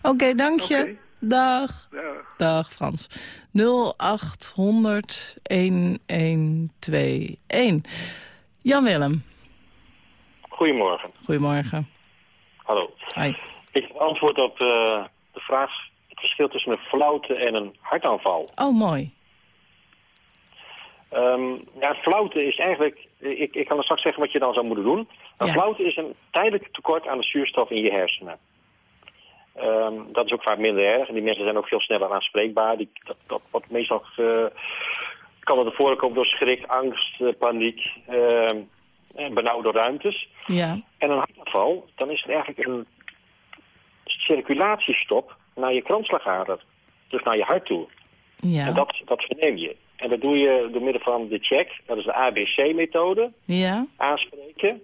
Oké, dank je. Dag.
Dag.
Dag, Frans. 0800 1121. Jan-Willem,
Goedemorgen.
goedemorgen.
Hallo.
Hi.
Ik antwoord op eh, de vraag het verschil tussen een flauwte en een hartaanval.
Oh, mooi.
Ehm, ja, flauwte is eigenlijk... Ik, ik kan er straks zeggen wat je dan zou moeten doen. Een
Ja.
flauwte is een tijdelijk tekort aan de zuurstof in je hersenen. Ehm, dat is ook vaak minder erg. En die mensen zijn ook veel sneller aanspreekbaar. Die, dat, dat wordt meestal... kan dat ervoor komen door schrik, angst, eh, paniek... en benauwde ruimtes.
Ja.
En een hartaanval, dan is het eigenlijk een circulatiestop naar je kransslagader. Dus naar je hart toe.
Ja.
En dat, dat verneem je. En dat doe je door middel van de check. Dat is de ABC-methode.
Ja.
Aanspreken.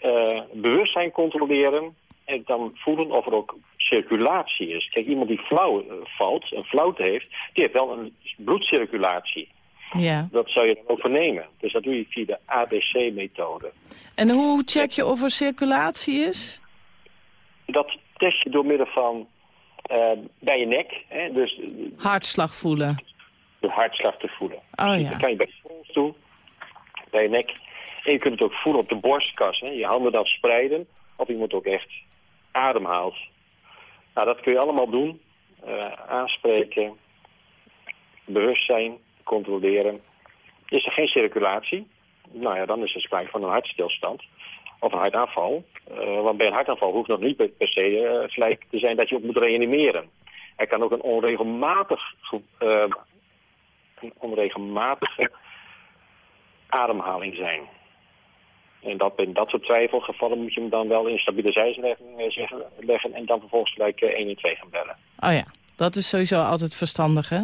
eh, bewustzijn controleren. En dan voelen of er ook circulatie is. Kijk, iemand die flauw eh, valt, een flauwte heeft, die heeft wel een bloedcirculatie.
Ja.
Dat zou je dan ook vernemen. Dus dat doe je via de ABC-methode.
En hoe check je of er circulatie is?
Dat test je door middel van eh, bij je nek. Hè, dus
Hartslag voelen.
De hartslag te voelen.
Oh ja.
Dat kan je bij je pols doen, bij je nek. En je kunt het ook voelen op de borstkas. Hè. Je handen dan spreiden, of iemand ook echt ademhaalt. Nou, dat kun je allemaal doen. Eh, aanspreken, bewustzijn, controleren. Is er geen circulatie? Nou ja, dan is er sprake van een hartstilstand of een hartaanval. Eh, want bij een hartaanval hoeft nog niet per se eh, gelijk te zijn dat je op moet reanimeren. Er kan ook een onregelmatig, ge- eh, een onregelmatige ademhaling zijn. En dat, in dat soort twijfelgevallen moet je hem dan wel in stabiliseitslegging eh, zeggen- leggen en dan vervolgens gelijk eh, 112 gaan bellen.
Oh ja, dat is sowieso altijd verstandig, hè?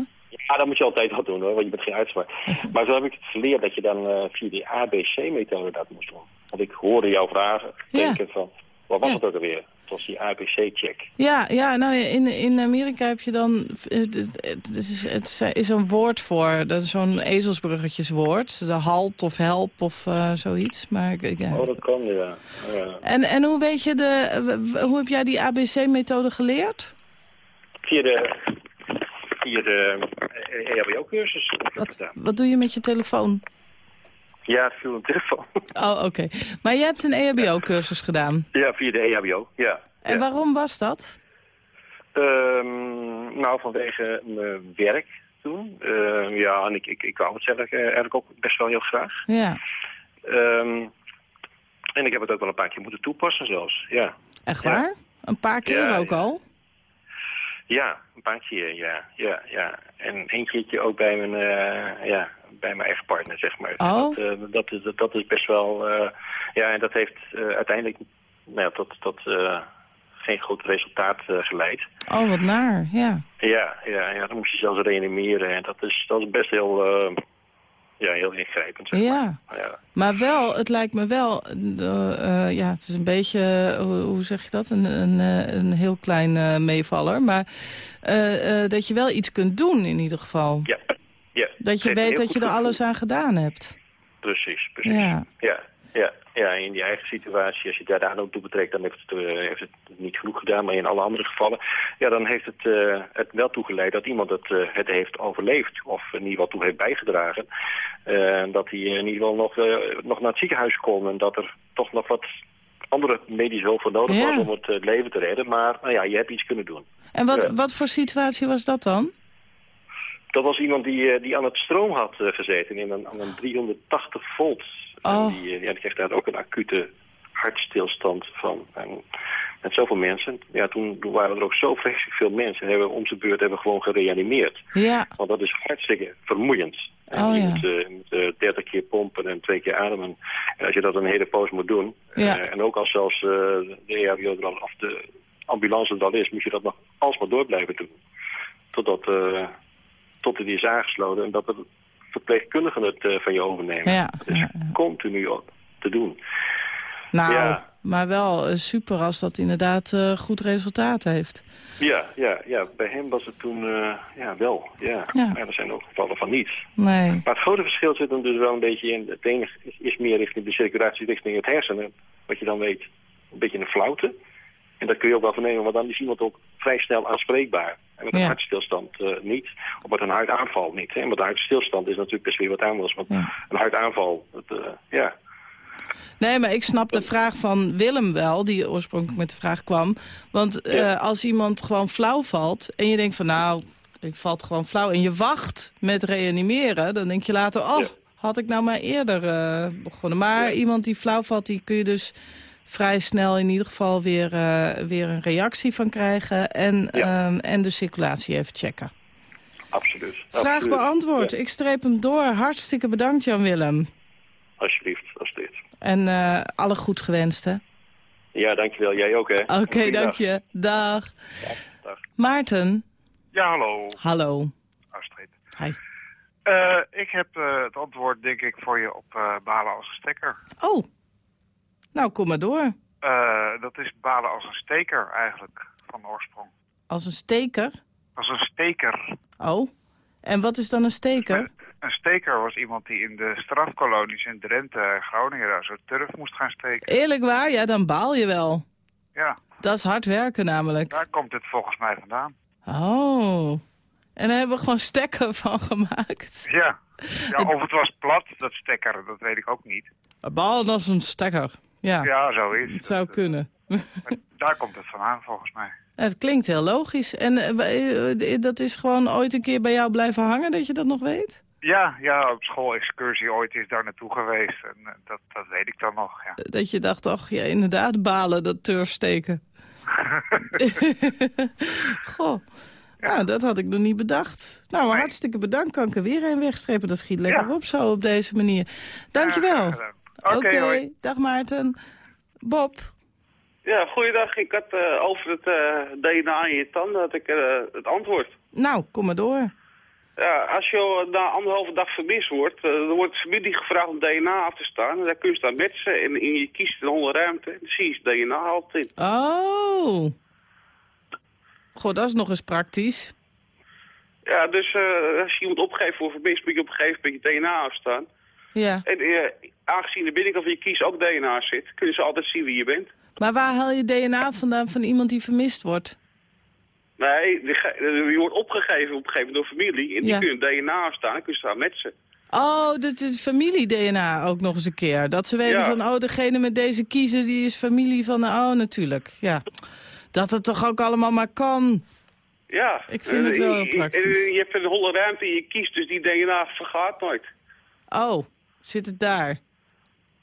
Ja, dat moet je altijd wel doen hoor, want je bent geen uitspraak. maar zo heb ik het geleerd dat je dan eh, via die ABC-methode dat moest doen. Want ik hoorde jouw vragen
Ja.
denken van, wat was
Ja.
het ook alweer? Was die ABC-check.
Ja, ja nou in, in Amerika heb je dan... eh, Het, het, is, het is een woord voor, dat is zo'n ezelsbruggetjeswoord. De halt of help of eh, zoiets. Maar ja.
Oh, dat kan, ja. Ja.
En, en hoe weet je de... Hoe heb jij die ABC-methode geleerd?
Via de, via de eh, EHBO-cursus. ik dat
Wat, wat doe je met je telefoon?
Ja, via een telefoon.
Oh, oké. Maar je hebt een EHBO-cursus gedaan.
ja, via de EHBO, ja.
En waarom was dat?
Ehm, nou, vanwege mijn werk toen. Ehm, ja, en ik, ik, ik wou het zelf eh, eigenlijk ook best wel heel graag.
Ja.
Ehm, en ik heb het ook wel een paar keer moeten toepassen zelfs, ja.
Echt waar? Een paar keer
Ja,
ook al?
Ja, een paar keer, ja. ja, ja. En één keertje ook bij mijn, eh, ja, bij mijn eigen partner, zeg maar.
Oh.
Dat, eh, dat, is, dat is best wel... eh, ja, en dat heeft eh, uiteindelijk nou tot, tot geen goed resultaat geleid.
Oh, wat naar, ja.
Ja, ja, ja, dan moest je zelfs reanimeren. En dat is, dat is best heel, ja, heel ingrijpend. Zeg
Ja.
maar. Ja.
Maar wel, het lijkt me wel, ja, het is een beetje, hoe, zeg je dat, een, een, een heel klein meevaller. Maar dat je wel iets kunt doen in ieder geval.
Ja, ja.
Dat je weet dat je er alles aan gedaan hebt.
Precies, precies.
Ja.
Ja, ja, ja, in die eigen situatie, als je daar daar ook toe betrekt, dan heeft het, eh, heeft het niet genoeg gedaan. Maar in alle andere gevallen, ja, dan heeft het, eh, het wel toegeleid dat iemand het, eh, het heeft overleefd. Of in ieder geval toe heeft bijgedragen. Dat hij in ieder geval nog, nog naar het ziekenhuis kon. En dat er toch nog wat andere medische hulp voor nodig
Ja.
was om het leven te redden. Maar nou ja, je hebt iets kunnen doen.
En wat, wat voor situatie was dat dan?
Dat was iemand die, eh, die aan het stroom had eh, gezeten in een, aan een 380 volt.
Oh.
En die, eh, ja, die kreeg daar ook een acute hartstilstand van. En met zoveel mensen. Ja, toen, toen waren er ook zo vreselijk veel mensen. En hebben we om zijn beurt hebben gewoon gereanimeerd.
Ja.
Want dat is hartstikke vermoeiend. En
Oh,
je
ja.
moet, moet eh, 30 keer pompen en twee keer ademen. En als je dat een hele poos moet doen.
Ja.
en ook als zelfs de EHBO er al, of de ambulance er al is, moet je dat nog alsmaar door blijven doen. Totdat, tot het is aangesloten en dat de verpleegkundigen het eh, van je overnemen.
Ja,
Dat is continu te doen.
Nou,
Ja.
maar wel eh, super als dat inderdaad eh, goed resultaat heeft.
Ja, ja, ja, bij hem was het toen ja, wel. Ja.
Ja.
Maar er zijn ook gevallen van niets.
Nee.
Maar het grote verschil zit hem dus wel een beetje in. Het ene is, is meer richting de circulatie, richting het hersenen. Wat je dan weet, een beetje een flauwte. En dat kun je ook wel vernemen, want dan is iemand ook vrij snel aanspreekbaar. En met een
Ja.
hartstilstand eh, niet. Of met een hartaanval niet. Hè? Want een hartstilstand is natuurlijk best weer wat anders. Want een hartaanval, dat, eh, ja.
Nee, maar ik snap de vraag van Willem wel, die oorspronkelijk met de vraag kwam. Want eh,
Ja.
als iemand gewoon flauw valt en je denkt van nou, ik valt gewoon flauw... en je wacht met reanimeren, dan denk je later... oh, had ik nou maar eerder begonnen. Maar iemand die flauw valt, die kun je dus vrij snel in ieder geval weer, eh, weer een reactie van krijgen... En, ehm, en de circulatie even checken.
Absoluut.
Vraag
Absoluut.
beantwoord.
Ja,
Ik streep hem door. Hartstikke bedankt, Jan-Willem.
alsjeblieft, alsjeblieft.
En eh, alle goed gewenst, hè?
Ja, dankjewel. Jij ook, hè?
Oké,
Goeiedag.
dank je. Dag.
dag.
Maarten.
Ja, hallo.
Hallo.
Astrid.
Hi.
Eh, ik heb eh, het antwoord, denk ik, voor je op eh, balen als stekker.
Oh. Nou, kom maar door.
Eh, dat is balen als een steker eigenlijk, van oorsprong.
Als een steker.
Als een steker.
Oh. En wat is dan een steker?
Een steker was iemand die in de strafkolonies in Drenthe en Groningen daar zo turf moest gaan steken.
Eerlijk waar? Ja, dan baal je wel.
Ja,
Dat is hard werken namelijk.
daar komt het volgens mij vandaan.
Oh. En daar hebben we gewoon stekker van gemaakt.
Ja. ja of het was plat, dat stekker, dat weet ik ook niet.
Balen als een stekker. Ja,
Ja,
het zou kunnen.
Daar komt het vandaan, volgens mij.
Het klinkt heel logisch. En eh, eh, dat is gewoon ooit een keer bij jou blijven hangen, dat je dat nog weet?
Ja, ja, op schoolexcursie ooit is daar naartoe geweest. En eh, dat, dat weet ik dan nog, ja.
Dat je dacht, ach ja, inderdaad, balen, dat turfsteken. Goh. Ja, dat had ik nog niet bedacht. Nou, maar hartstikke bedankt. Kan ik er weer een wegstrepen. Dat schiet lekker op zo op deze manier. Dankjewel.
Oké,
dag Maarten. Bob.
Ja, goeiedag. Ik had eh, over het eh, DNA in je tanden had ik eh, het antwoord.
Nou, kom maar door.
Ja, als je na anderhalve dag vermist wordt, dan wordt de familie gevraagd om DNA af te staan. En daar kun je staan metsen en, en je kiest een onder ruimte. Dan zie je het DNA altijd in.
Oh. Goh, dat is nog eens praktisch.
Ja, dus als je iemand opgeeft voor vermist, moet je op een gegeven moment je DNA afstaan.
Ja.
En aangezien de binnenkant van je kies ook DNA zit, kunnen ze altijd zien wie je bent.
Maar waar haal je DNA vandaan van iemand die vermist wordt?
Nee, die je wordt opgegeven op een gegeven moment door familie. En die
Ja.
kunnen DNA afstaan en kunnen ze daar metsen.
Oh, dat is familie-DNA ook nog eens een keer. Dat ze weten
Ja.
van, oh, degene met deze kiezer, die is familie van... Oh, natuurlijk, ja. Dat het toch ook allemaal maar kan.
Ja.
Ik vind het wel
Eh,
heel
je-
praktisch.
Je, je hebt een holle ruimte in je kies, dus die DNA vergaat nooit.
Oh, zit het daar?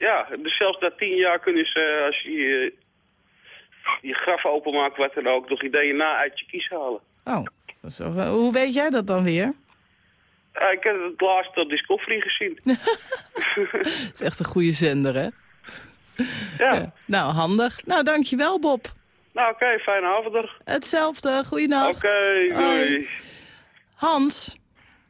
Ja, dus zelfs na tien jaar kunnen ze, als je je, je graf openmaakt, wat dan ook, nog je DNA uit je kies halen.
Oh, is eh, hoe weet jij dat dan weer?
Ja, ik heb het laatst op Discovery gezien.
Dat is echt een goede zender, hè?
Ja.
Nou, handig. Nou, dankjewel, Bob.
Nou, oké, fijne avond er.
Hetzelfde, goeienacht.
Oké,
Hoi.
doei.
Hans.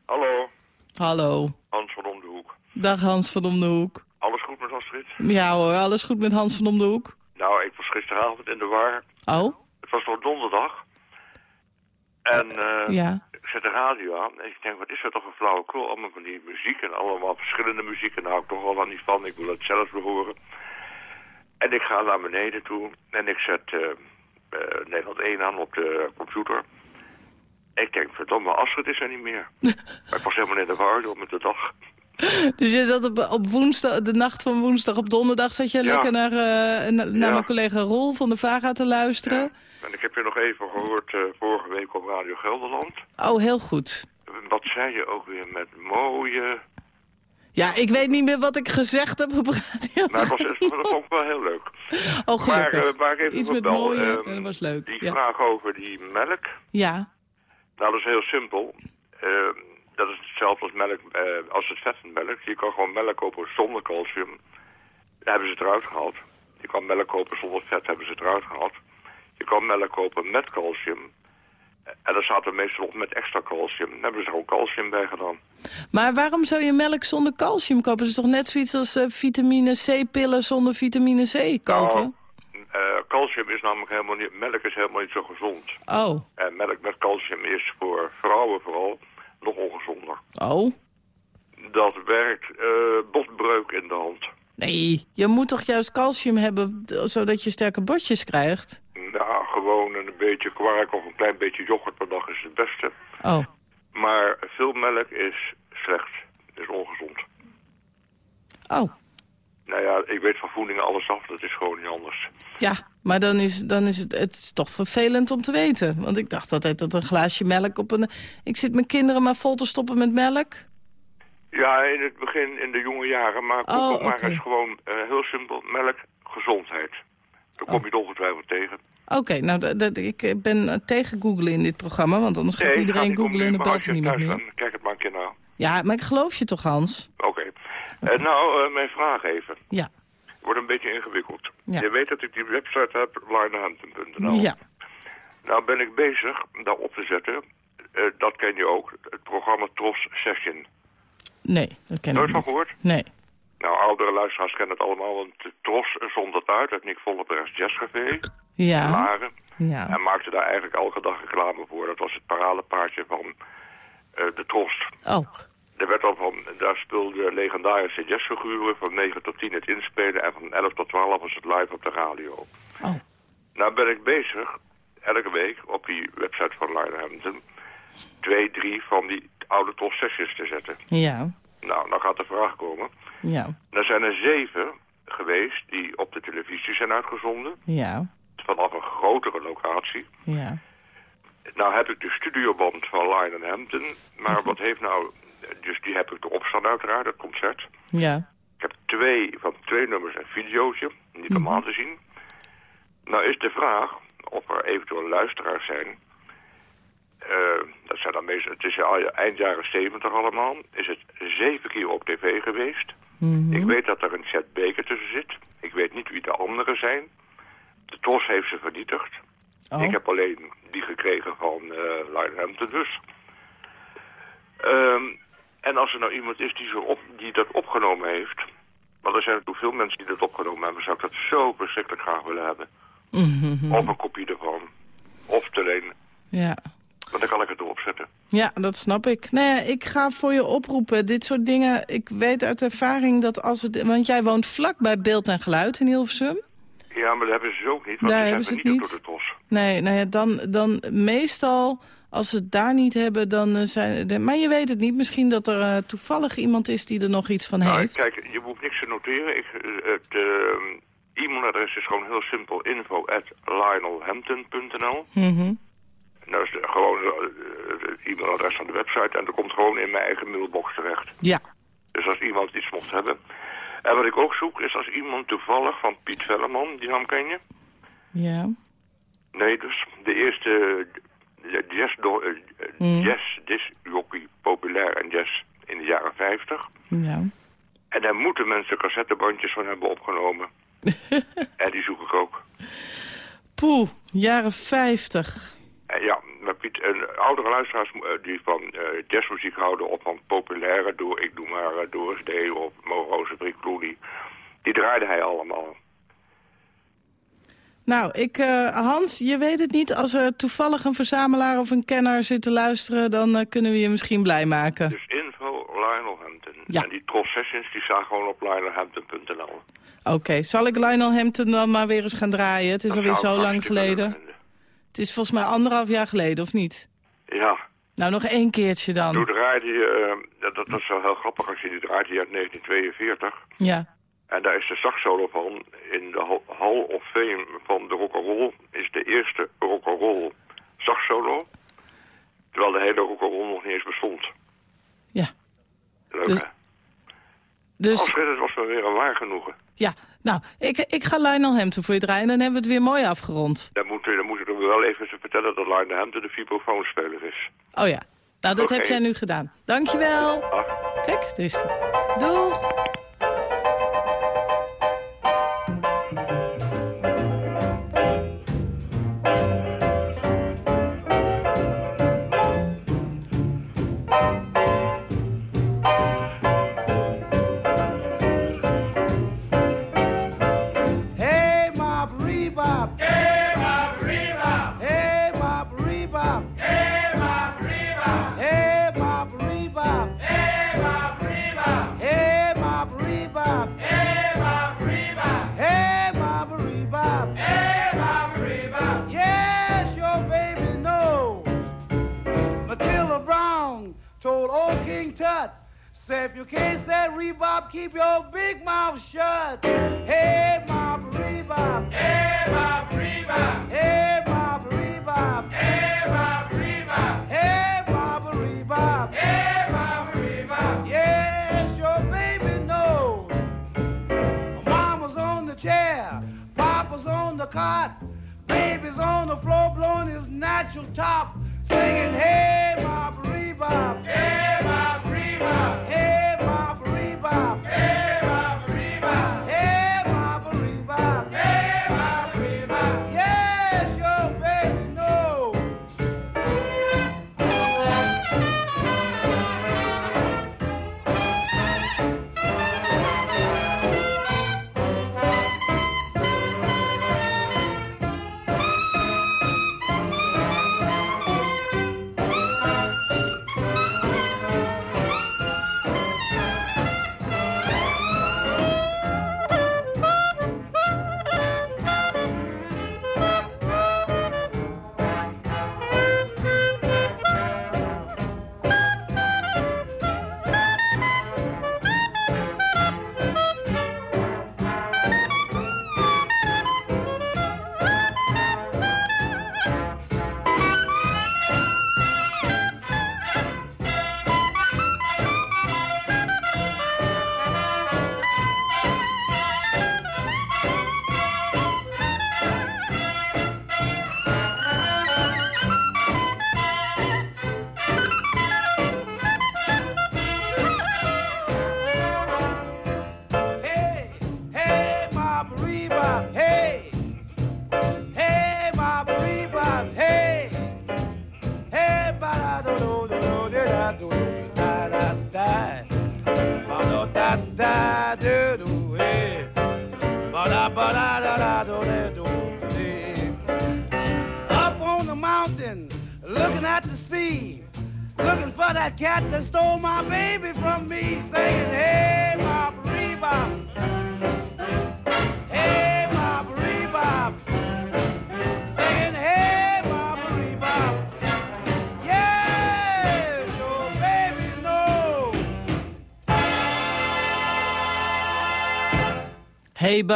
Hallo,
Hallo.
Hans van Om de Hoek.
Dag Hans van Om de Hoek.
Alles goed met Astrid?
Ja hoor, alles goed met Hans van Om de Hoek?
Nou, ik was gisteravond in de war.
Oh?
Het was nog donderdag. En eh,
Ja.
ik zet de radio aan en ik denk, wat is dat toch een flauwekul? Allemaal van die muziek en allemaal verschillende muziek. En daar hou ik toch wel niet van. Ik wil het zelf behoren. En ik ga naar beneden toe en ik zet eh eh, Nederland 1 aan op de computer. Ik denk, verdomme, Astrid is er niet meer. maar ik was helemaal in de war door met de dag.
Dus je zat op, op woensdag, de nacht van woensdag op donderdag... zat je
Ja.
lekker naar, eh, na- naar
Ja.
mijn collega Rol van de VARA te luisteren?
En ik heb je nog even gehoord eh, vorige week op Radio Gelderland.
Oh, heel goed.
Wat zei je ook weer met mooie...
Ja, ik weet niet meer wat ik gezegd heb op radio.
Maar het was, het was vond ik wel heel leuk.
Oh, gelukkig.
Maar, waar ik even
Iets met
bel,
mooie, dat was leuk.
Die vraag over die melk.
ja.
Nou, dat is heel simpel. Eh, dat is hetzelfde als melk, eh, als het vetmelk. Je kan gewoon melk kopen zonder calcium. Daar hebben ze het eruit gehaald. Je kan melk kopen zonder vet, hebben ze het eruit gehaald. Je kan melk kopen met calcium. En dan er meestal op met extra calcium. Daar hebben ze er gewoon calcium bij gedaan.
Maar waarom zou je melk zonder calcium kopen? Dat is toch net zoiets als eh, vitamine C-pillen zonder vitamine C kopen?
Eh, calcium is namelijk helemaal niet... Melk is helemaal niet zo gezond.
Oh,
En melk met calcium is voor vrouwen vooral nog ongezonder.
oh.
Dat werkt eh, botbreuk in de hand.
Nee, je moet toch juist calcium hebben d- zodat je sterke botjes krijgt?
Nou, gewoon een beetje kwark of een klein beetje yoghurt per dag is het beste.
Oh,
Maar veel melk is slecht, is ongezond.
oh.
Nou ja, ik weet van voeding alles af, dat is gewoon niet anders.
Ja, maar dan is, dan is het, het is toch vervelend om te weten. Want ik dacht altijd dat een glaasje melk op een... Ik zit mijn kinderen maar vol te stoppen met melk.
Ja, in het begin, in de jonge jaren, maar
Oh,
maar eens gewoon eh, heel simpel, melk, gezondheid. Daar kom je het ongetwijfeld tegen.
Oké, nou, d- d- ik ben eh, tegen googlen in dit programma... want anders gaat
Nee,
iedereen
niet om
googlen en dan belt
thuis
meer.
Kijk het maar een keer na.
Ja, maar ik geloof je toch, Hans?
Oké. Nou, eh, mijn vraag even.
Ja.
Wordt een beetje ingewikkeld.
Ja.
Je weet dat ik die website heb, linehampton.nl.
Ja.
Nou ben ik bezig daar op te zetten. eh, dat ken je ook. Het programma TROS Session.
Nee, dat ken
Nooit
ik
van
niet.
gehoord?
Nee.
Nou, oudere luisteraars kennen het allemaal, want TROS zond dat uit uit Nick Vollebergs Jazzcafé.
Ja.
Laren.
Ja.
En maakte daar eigenlijk elke dag reclame voor. Dat was het paradepaardje van eh, de TROS.
Oh,
Er werd al van, daar speelden legendarische jazzfiguren van 9 tot 10 het inspelen en van 11 tot 12 was het live op de radio.
Oh.
Nou ben ik bezig, elke week op die website van Linehampton, twee, drie van die oude sessies te zetten.
ja.
Nou, dan gaat de vraag komen.
Ja.
Er zijn er zeven geweest die op de televisie zijn uitgezonden,
Ja.
vanaf een grotere locatie.
Ja.
Nou heb ik de studioband van Hampton, maar wat heeft nou... Dus die heb ik erop staan uiteraard, het concert.
Ja.
Ik heb twee van twee nummers een videootje, niet om aan te zien. Nou is de vraag of er eventueel luisteraars zijn. Eh, dat zijn dan meestal, het is eind jaren 70 allemaal. Is het zeven keer op tv geweest.
Mhm.
Ik weet dat er een Chet Baker tussen zit. Ik weet niet wie de anderen zijn. De TOS heeft ze vernietigd.
Oh.
Ik heb alleen die gekregen van uh, Linehampton dus. Ehm, en als er nou iemand is die, zo op, die dat opgenomen heeft... Want er zijn natuurlijk veel mensen die dat opgenomen hebben... zou ik dat zo verschrikkelijk graag willen hebben.
Mhm.
Of een kopie ervan. Of te lenen.
Ja.
Want dan kan ik het erop zetten.
Ja, dat snap ik. Nee, ik ga voor je oproepen. Dit soort dingen, ik weet uit ervaring dat als het... Want jij woont vlak bij beeld en geluid in Hilversum.
Ja, maar dat hebben ze ook niet. Want
Daar hebben ze het
vernietigd
niet.
door de TOS.
Nee, nou ja, dan, dan meestal, als ze het daar niet hebben, dan eh, zijn... De, maar je weet het niet. Misschien dat er eh, toevallig iemand is die er nog iets van
Nou,
heeft.
kijk, je hoeft niks te noteren. Ik, eh, het, e-mailadres is gewoon heel simpel. info at lionelhampton.nl. En dat is de- gewoon het e-mailadres van de website. En dat komt gewoon in mijn eigen mailbox terecht.
Ja.
Dus als iemand iets mocht hebben. En wat ik ook zoek is als iemand toevallig van Piet Velleman, die naam ken je?
Ja.
Nee, dus de eerste jazz, uh,
Mm.
jazz discjockey, populair en jazz in de jaren 50.
Ja.
En daar moeten mensen cassettebandjes van hebben opgenomen. en die zoek ik ook.
Poeh, jaren 50.
En ja, maar Piet, en oudere luisteraars eh, die van eh, jazzmuziek houden op van populaire, door, ik doe maar uh, Doris Day of Rosenbrick Clooney. Die draaide hij allemaal.
Nou, ik, eh, Hans, je weet het niet. Als er toevallig een verzamelaar of een kenner zit te luisteren... dan eh, kunnen we je misschien blij maken.
Dus info Lionel Hampton.
Ja.
En die Troll Sessions die staan gewoon op lionelhampton.nl.
Oké, zal ik Lionel Hampton dan maar weer eens gaan draaien? Het is
Dat
alweer zo lang geleden. Het is volgens mij anderhalf jaar geleden, of niet?
Ja,
Nou, nog één keertje dan.
toen draaide je, eh, dat, is wel heel grappig als je die draait, die uit 1942.
Ja.
En daar is de saxsolo van in de Hall- of Fame van de rock'n'roll. Is de eerste rock'n'roll saxsolo. Terwijl de hele rock'n'roll nog niet eens bestond.
Ja.
Leuk
Dus-
hè?
Dus,
Alfred, het was me weer een waar genoegen.
ja. Nou, ik, ik ga Lionel Hampton voor je draaien en dan hebben we het weer mooi afgerond.
Dan moet, dan moet ik er wel even vertellen dat Lionel Hampton de vibrafoonspeler is.
Oh ja. Nou, dat heb jij nu gedaan. Dankjewel. Kijk, er is die. Doeg.
Say if you can't say rebop, keep your big mouth shut. Hey, my rebop. Hey, my rebop. Hey, my rebop. Hey, my rebop. Hey, my rebop. Hey, my rebop. Yes, your baby knows. Mama's on the chair, Papa's on the cot, baby's on the floor blowing his natural top, singing, Hey,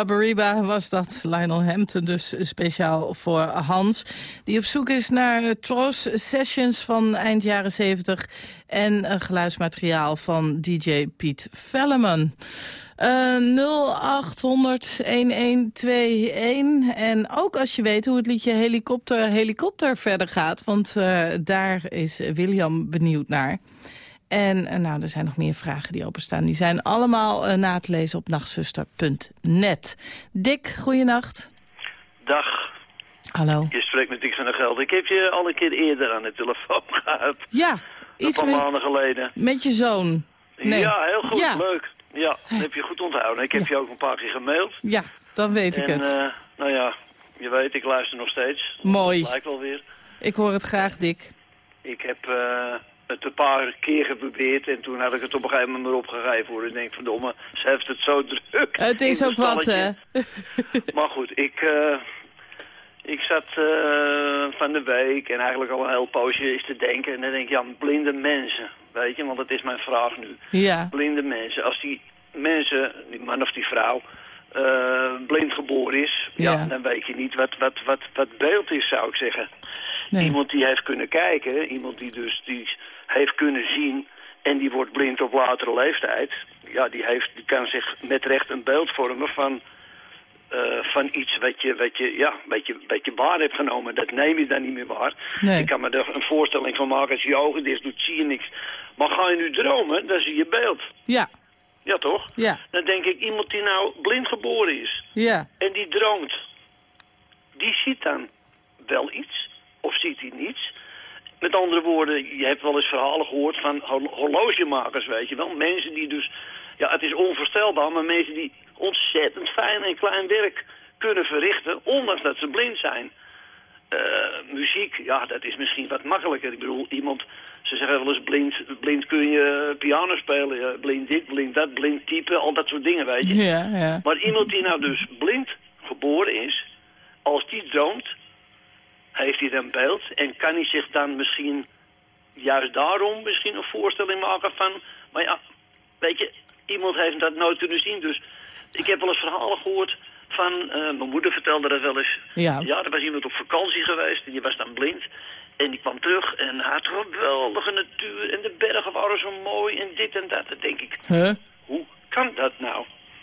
Baberiba was dat, Lionel Hampton dus speciaal voor Hans. Die op zoek is naar Tros Sessions van eind jaren 70... en geluidsmateriaal van DJ Piet Velleman. Eh 0800-1121. En ook als je weet hoe het liedje Helikopter Helikopter verder gaat. Want eh, daar is William benieuwd naar. En eh, nou, er zijn nog meer vragen die openstaan. Die zijn allemaal eh, na te lezen op nachtzuster.net. Dick, goeienacht.
Dag,
Hallo.
je spreekt met Dick van der Geld. Ik heb je al een keer eerder aan de telefoon gehad.
Ja,
Een
iets
paar
met,
maanden geleden.
met je zoon. Nee.
Ja, heel goed,
Ja.
leuk. Ja, dat heb je goed onthouden. Ik heb je ook een paar keer gemaild.
Ja, dan weet ik
en,
het.
eh, nou ja, je weet, ik luister nog steeds.
Mooi.
Dat lijkt wel weer.
Ik hoor het graag, Dick.
Ik heb het een paar keer geprobeerd en toen had ik het op een gegeven moment maar opgegeven. Hoor. Ik denk, verdomme, ze heeft het zo druk.
Het is ook wat, hè?
Maar goed, ik, eh, ik zat eh, van de week en eigenlijk al een heel poosje eens te denken. En dan denk ik, ja, blinde mensen, weet je, want dat is mijn vraag nu.
Ja.
Blinde mensen, als die mensen, die man of die vrouw, eh, blind geboren is, ja.
Ja.
dan weet je niet wat, wat, wat, wat beeld is, zou ik zeggen. Iemand die heeft kunnen kijken, iemand die dus die heeft kunnen zien en die wordt blind op latere leeftijd, ja, die, heeft, die kan zich met recht een beeld vormen van, eh, van iets wat je, wat, je, ja, wat, je, wat je waar hebt genomen. Dat neem je dan niet meer waar.
Nee.
Ik kan me er een voorstelling van maken, als je je ogen dicht doet, zie je niks. Maar ga je nu dromen, dan zie je beeld.
Ja,
Ja, toch?
ja,
Dan denk ik, iemand die nou blind geboren is
ja.
en die droomt, die ziet dan wel iets of ziet hij niets. Met andere woorden, je hebt wel eens verhalen gehoord van hor- horlogemakers, weet je wel. Mensen die dus, ja het is onvoorstelbaar, maar mensen die ontzettend fijn en klein werk kunnen verrichten, ondanks dat ze blind zijn. Eh, muziek, ja, dat is misschien wat makkelijker. Ik bedoel, iemand, ze zeggen wel eens blind, blind kun je piano spelen, blind dit, blind dat, blind typen, al dat soort dingen, weet je.
Ja, ja.
Maar iemand die nou dus blind geboren is, als die droomt, heeft hij dan beeld en kan hij zich dan misschien juist daarom misschien een voorstelling maken van, maar ja, weet je, iemand heeft dat nooit kunnen zien. Dus ik heb wel eens verhalen gehoord van, eh, mijn moeder vertelde dat wel eens.
Ja.
Ja, er was iemand op vakantie geweest en die was dan blind. En die kwam terug en had geweldige natuur en de bergen waren zo mooi en dit en dat. Dan denk ik,
Huh?
hoe kan dat?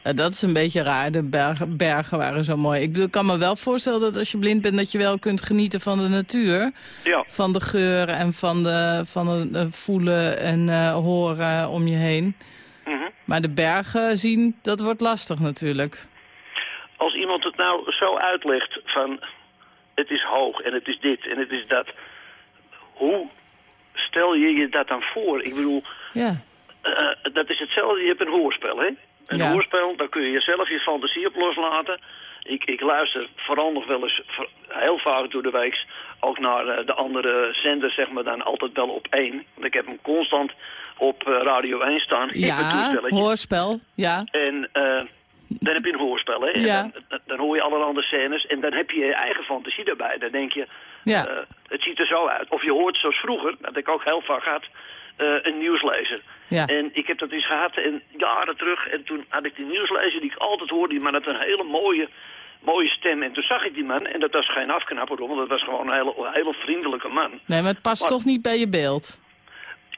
Ja, dat is een beetje raar. De bergen, bergen waren zo mooi. Ik bedoel, ik kan me wel voorstellen dat als je blind bent... dat je wel kunt genieten van de natuur.
Ja.
Van de geur en van, de, van het eh, voelen en eh, horen om je heen.
Mhm.
Maar de bergen zien, dat wordt lastig natuurlijk.
als iemand het nou zo uitlegt van het is hoog en het is dit en het is dat, hoe stel je je dat dan voor? Ik bedoel,
Ja.
eh, dat is hetzelfde, je hebt een hoorspel, hè? Een
Ja.
hoorspel, daar kun je zelf je fantasie op loslaten. Ik, ik luister vooral nog wel eens, heel vaak door de week, ook naar eh, de andere zenders, zeg maar, dan altijd wel op één. Want ik heb hem constant op eh, Radio 1 staan.
Ja, hoorspel. Ja.
En eh, dan heb je een hoorspel, hè?
Ja.
Dan, dan, dan hoor je allerhande scènes en dan heb je je eigen fantasie daarbij. Dan denk je,
Ja.
het ziet er zo uit. Of je hoort zoals vroeger, dat ik ook heel vaak eh, een nieuwslezer.
Ja.
En ik heb dat eens gehad en jaren terug. En toen had ik die nieuwslezer die ik altijd hoorde. Die man had een hele mooie, mooie stem. En toen zag ik die man, en dat was geen afknapper, want dat was gewoon een hele, hele vriendelijke man.
Nee, maar het past
Maar-
toch niet bij je beeld.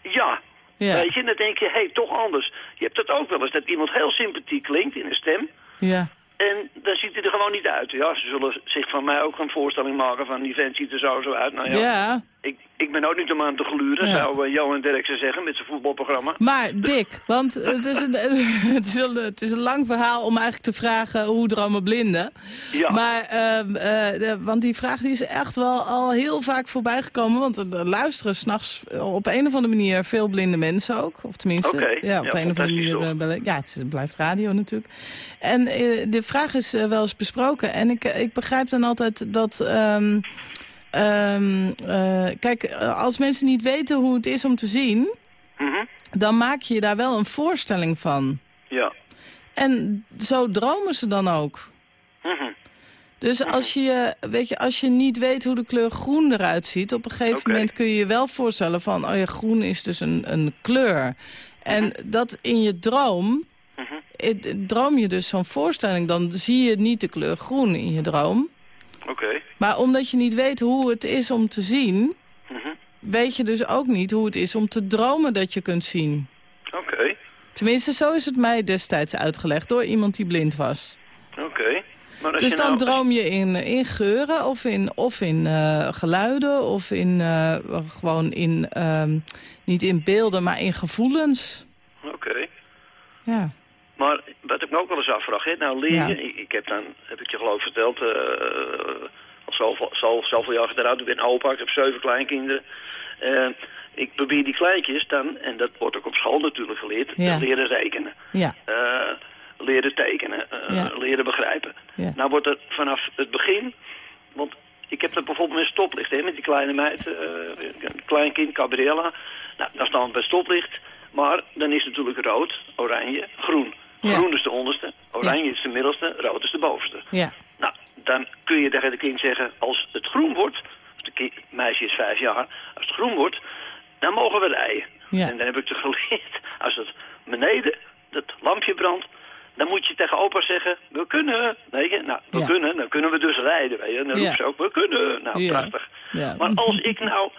Ja.
Ja.
Weet je, en dan denk je, hé, hey, toch anders. Je hebt dat ook wel eens, dat iemand heel sympathiek klinkt in een stem.
Ja.
En dan ziet hij er gewoon niet uit. Ja, ze zullen zich van mij ook een voorstelling maken van die vent ziet er zo zo uit. Nou ja,
Ja.
Ik, ik ben ook niet om aan te gluren,
Ja.
zou uh, Johan Derksen zeggen met zijn voetbalprogramma.
Maar Dick, want het is, een, het, is een, het is een lang verhaal om eigenlijk te vragen hoe dromen blinden.
Ja.
Maar, ehm, eh, want die vraag die is echt wel al heel vaak voorbij gekomen. Want er luisteren s'nachts op een of andere manier veel blinde mensen ook. Of tenminste,
Oké,
ja, op
ja,
een of andere manier. eh, ja, het, is- het blijft radio natuurlijk. En eh, de vraag is eh, wel eens besproken. En ik, ik begrijp dan altijd dat... ehm, ehm, eh, kijk, eh, als mensen niet weten hoe het is om te zien
Mhm.
dan maak je daar wel een voorstelling van.
Ja.
En zo dromen ze dan ook.
Mhm.
Dus als je, weet je, als je niet weet hoe de kleur groen eruit ziet... op een gegeven moment kun je je wel voorstellen van... oh ja, groen is dus een, een kleur. En
Mhm.
dat in je droom eh, droom je dus zo'n voorstelling... dan zie je niet de kleur groen in je droom.
Oké.
Maar omdat je niet weet hoe het is om te zien...
Mhm.
weet je dus ook niet hoe het is om te dromen dat je kunt zien.
Oké.
Tenminste, zo is het mij destijds uitgelegd door iemand die blind was.
Oké.
Dus dan
nou,
droom je in, in geuren of in, of in eh, geluiden of in, eh, gewoon in, ehm, niet in beelden, maar in gevoelens.
Oké.
Ja.
Maar wat ik me ook wel eens afvraag, hè, nou leer je, ik, ik heb dan, heb ik je geloof ik verteld, eh al zoveel, zo, zoveel jaar getrouwd, ik ben opa, ik heb zeven kleinkinderen. Eh, ik probeer die kleintjes dan, en dat wordt ook op school natuurlijk geleerd,
Ja.
leren rekenen.
Ja.
Eh, leren tekenen,
Ja.
leren begrijpen. Nou wordt er vanaf het begin, want ik heb dat bijvoorbeeld met stoplicht, hè, met die kleine meid, een klein kind, Gabriella. Nou, dan staan we bij stoplicht, maar dan is het natuurlijk rood, oranje, groen. Groen is de onderste, oranje is de middelste, rood is de bovenste.
Ja.
Nou, dan kun je tegen het kind zeggen, als het groen wordt, als de meisje is vijf jaar, als het groen wordt, dan mogen we rijden.
Ja.
En dan heb ik te geleerd, als het beneden, dat lampje brandt, dan moet je tegen opa zeggen, we kunnen. Weet je, nou, we
Ja.
kunnen, dan kunnen we dus rijden. Weet je. En dan
Ja.
roept ze ook, we kunnen. Nou, prachtig.
Ja.
Maar als ik nou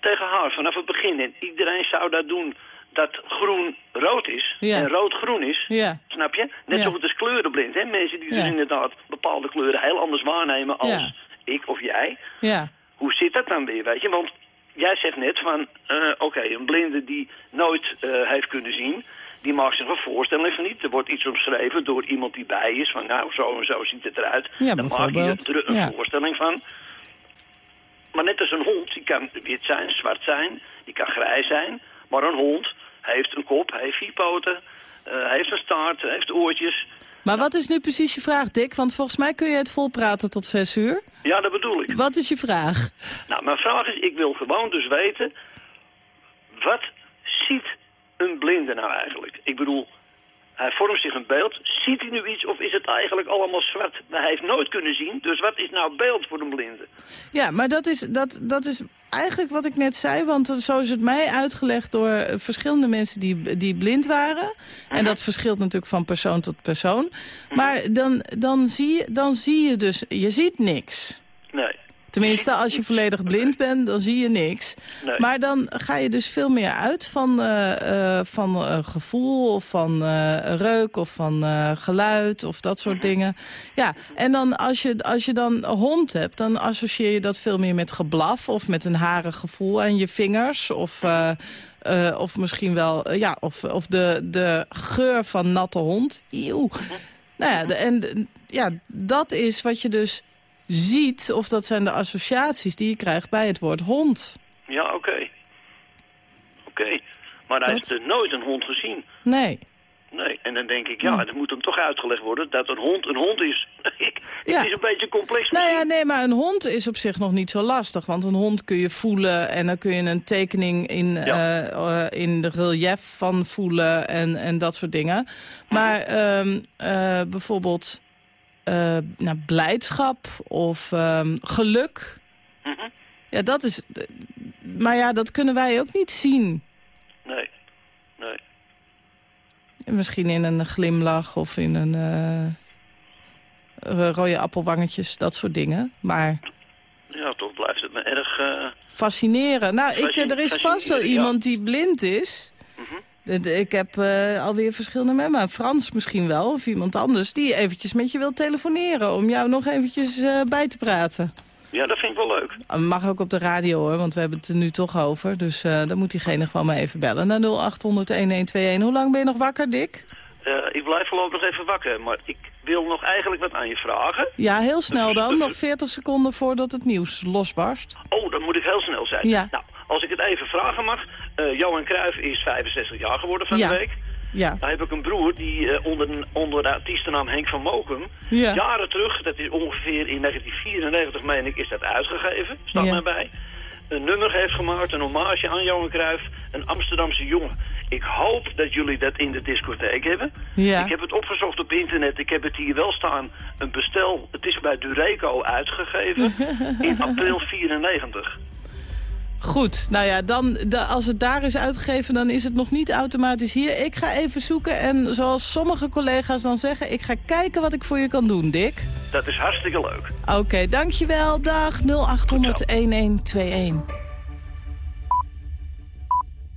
tegen haar vanaf het begin, en iedereen zou dat doen, dat groen rood is
Ja.
en rood groen is,
Ja.
snap je? Net
Ja.
zo goed als kleurenblind, hè? Mensen die dus inderdaad bepaalde kleuren heel anders waarnemen als ik of jij.
Ja.
Hoe zit dat dan weer, weet je? Want jij zegt net van, eh, oké, een blinde die nooit eh, heeft kunnen zien... die maakt zich een voorstelling van niet. Er wordt iets omschreven door iemand die bij is, van nou, zo en zo ziet het eruit.
Ja,
dan maak je er een voorstelling van. Maar net als een hond, die kan wit zijn, zwart zijn, die kan grijs zijn. Maar een hond heeft een kop, heeft vier poten, eh, heeft een staart, heeft oortjes.
Maar wat is nu precies je vraag, Dick? Want volgens mij kun je het volpraten tot zes uur.
Ja, dat bedoel ik.
Wat is je vraag?
Nou, mijn vraag is, ik wil gewoon dus weten... wat ziet een blinde nou eigenlijk? Ik bedoel, hij vormt zich een beeld. Ziet hij nu iets of is het eigenlijk allemaal zwart? Hij heeft nooit kunnen zien, dus wat is nou beeld voor een blinde?
Ja, maar dat is, dat, dat is eigenlijk wat ik net zei. Want zo is het mij uitgelegd door verschillende mensen die, die blind waren. En dat verschilt natuurlijk van persoon tot persoon. Maar dan, dan, zie je, dan zie je dus, je ziet niks.
Nee.
Tenminste, als je volledig blind bent, dan zie je niks.
Nee.
Maar dan ga je dus veel meer uit van, eh, van eh, gevoel of van reuk of van geluid of dat soort dingen. Ja, en dan als je, als je dan een hond hebt, dan associeer je dat veel meer met geblaf of met een harig gevoel aan je vingers. Of, of misschien wel, ja, of, of de, de geur van natte hond. Eeuw. Nou ja, de, en ja, dat is wat je dus ziet, of dat zijn de associaties die je krijgt bij het woord hond.
Ja, oké. Oké. Maar hij heeft nooit een hond gezien.
Nee.
Nee, en dan denk ik, ja, dat moet hem toch uitgelegd worden dat een hond een hond is. Ik-
Ja.
Het is een beetje complex
Nou ja, nee, maar een hond is op zich nog niet zo lastig. Want een hond kun je voelen en dan kun je een tekening in, eh, eh, in de relief van voelen en, en dat soort dingen. Maar ehm, eh, bijvoorbeeld nou, blijdschap of ehm, geluk.
Mhm.
Ja, dat is... Maar ja, dat kunnen wij ook niet zien.
Nee, nee.
Misschien in een glimlach of in een eh, eh, rode appelwangetjes, dat soort dingen. Maar
Ja, toch blijft het me erg... eh,
fascineren. Nou, ik, er is vast wel iemand die blind is. Dat- Ik heb eh, alweer verschillende met maar Frans misschien wel, of iemand anders... die eventjes met je wil telefoneren om jou nog eventjes eh, bij te praten.
Ja, dat vind ik wel leuk.
Ah, Mag ook op de radio hoor, want we hebben het er nu toch over. Dus eh, dan moet diegene gewoon maar even bellen naar 0800-1121. Hoe lang ben je nog wakker, Dick?
Ik blijf voorlopig nog even wakker, maar ik wil nog eigenlijk wat aan je vragen.
Ja, heel snel dan. Nog 40 seconden voordat het nieuws losbarst.
Oh, dan moet ik heel snel zijn.
Ja.
Nou, als ik het even vragen mag. eh, Johan Cruijff is 65 jaar geworden van
Ja.
de week.
Ja.
Dan heb ik een broer die eh, onder, onder de artiestennaam Henk van Mokum...
Ja.
jaren terug, dat is ongeveer in 1994 meen ik, is dat uitgegeven. Staat
Ja.
mij bij. Een nummer heeft gemaakt, een hommage aan Johan Cruijff. Een Amsterdamse jongen. Ik hoop dat jullie dat in de discotheek hebben.
Ja.
Ik heb het opgezocht op internet. Ik heb het hier wel staan. Een bestel. Het is bij Dureco uitgegeven. in april 94.
Goed, nou ja, dan, de, als het daar is uitgegeven, dan is het nog niet automatisch hier. Ik ga even zoeken en zoals sommige collega's dan zeggen... ik ga kijken wat ik voor je kan doen, Dick.
Dat is hartstikke leuk.
Oké, dankjewel. Dag 0800 1121.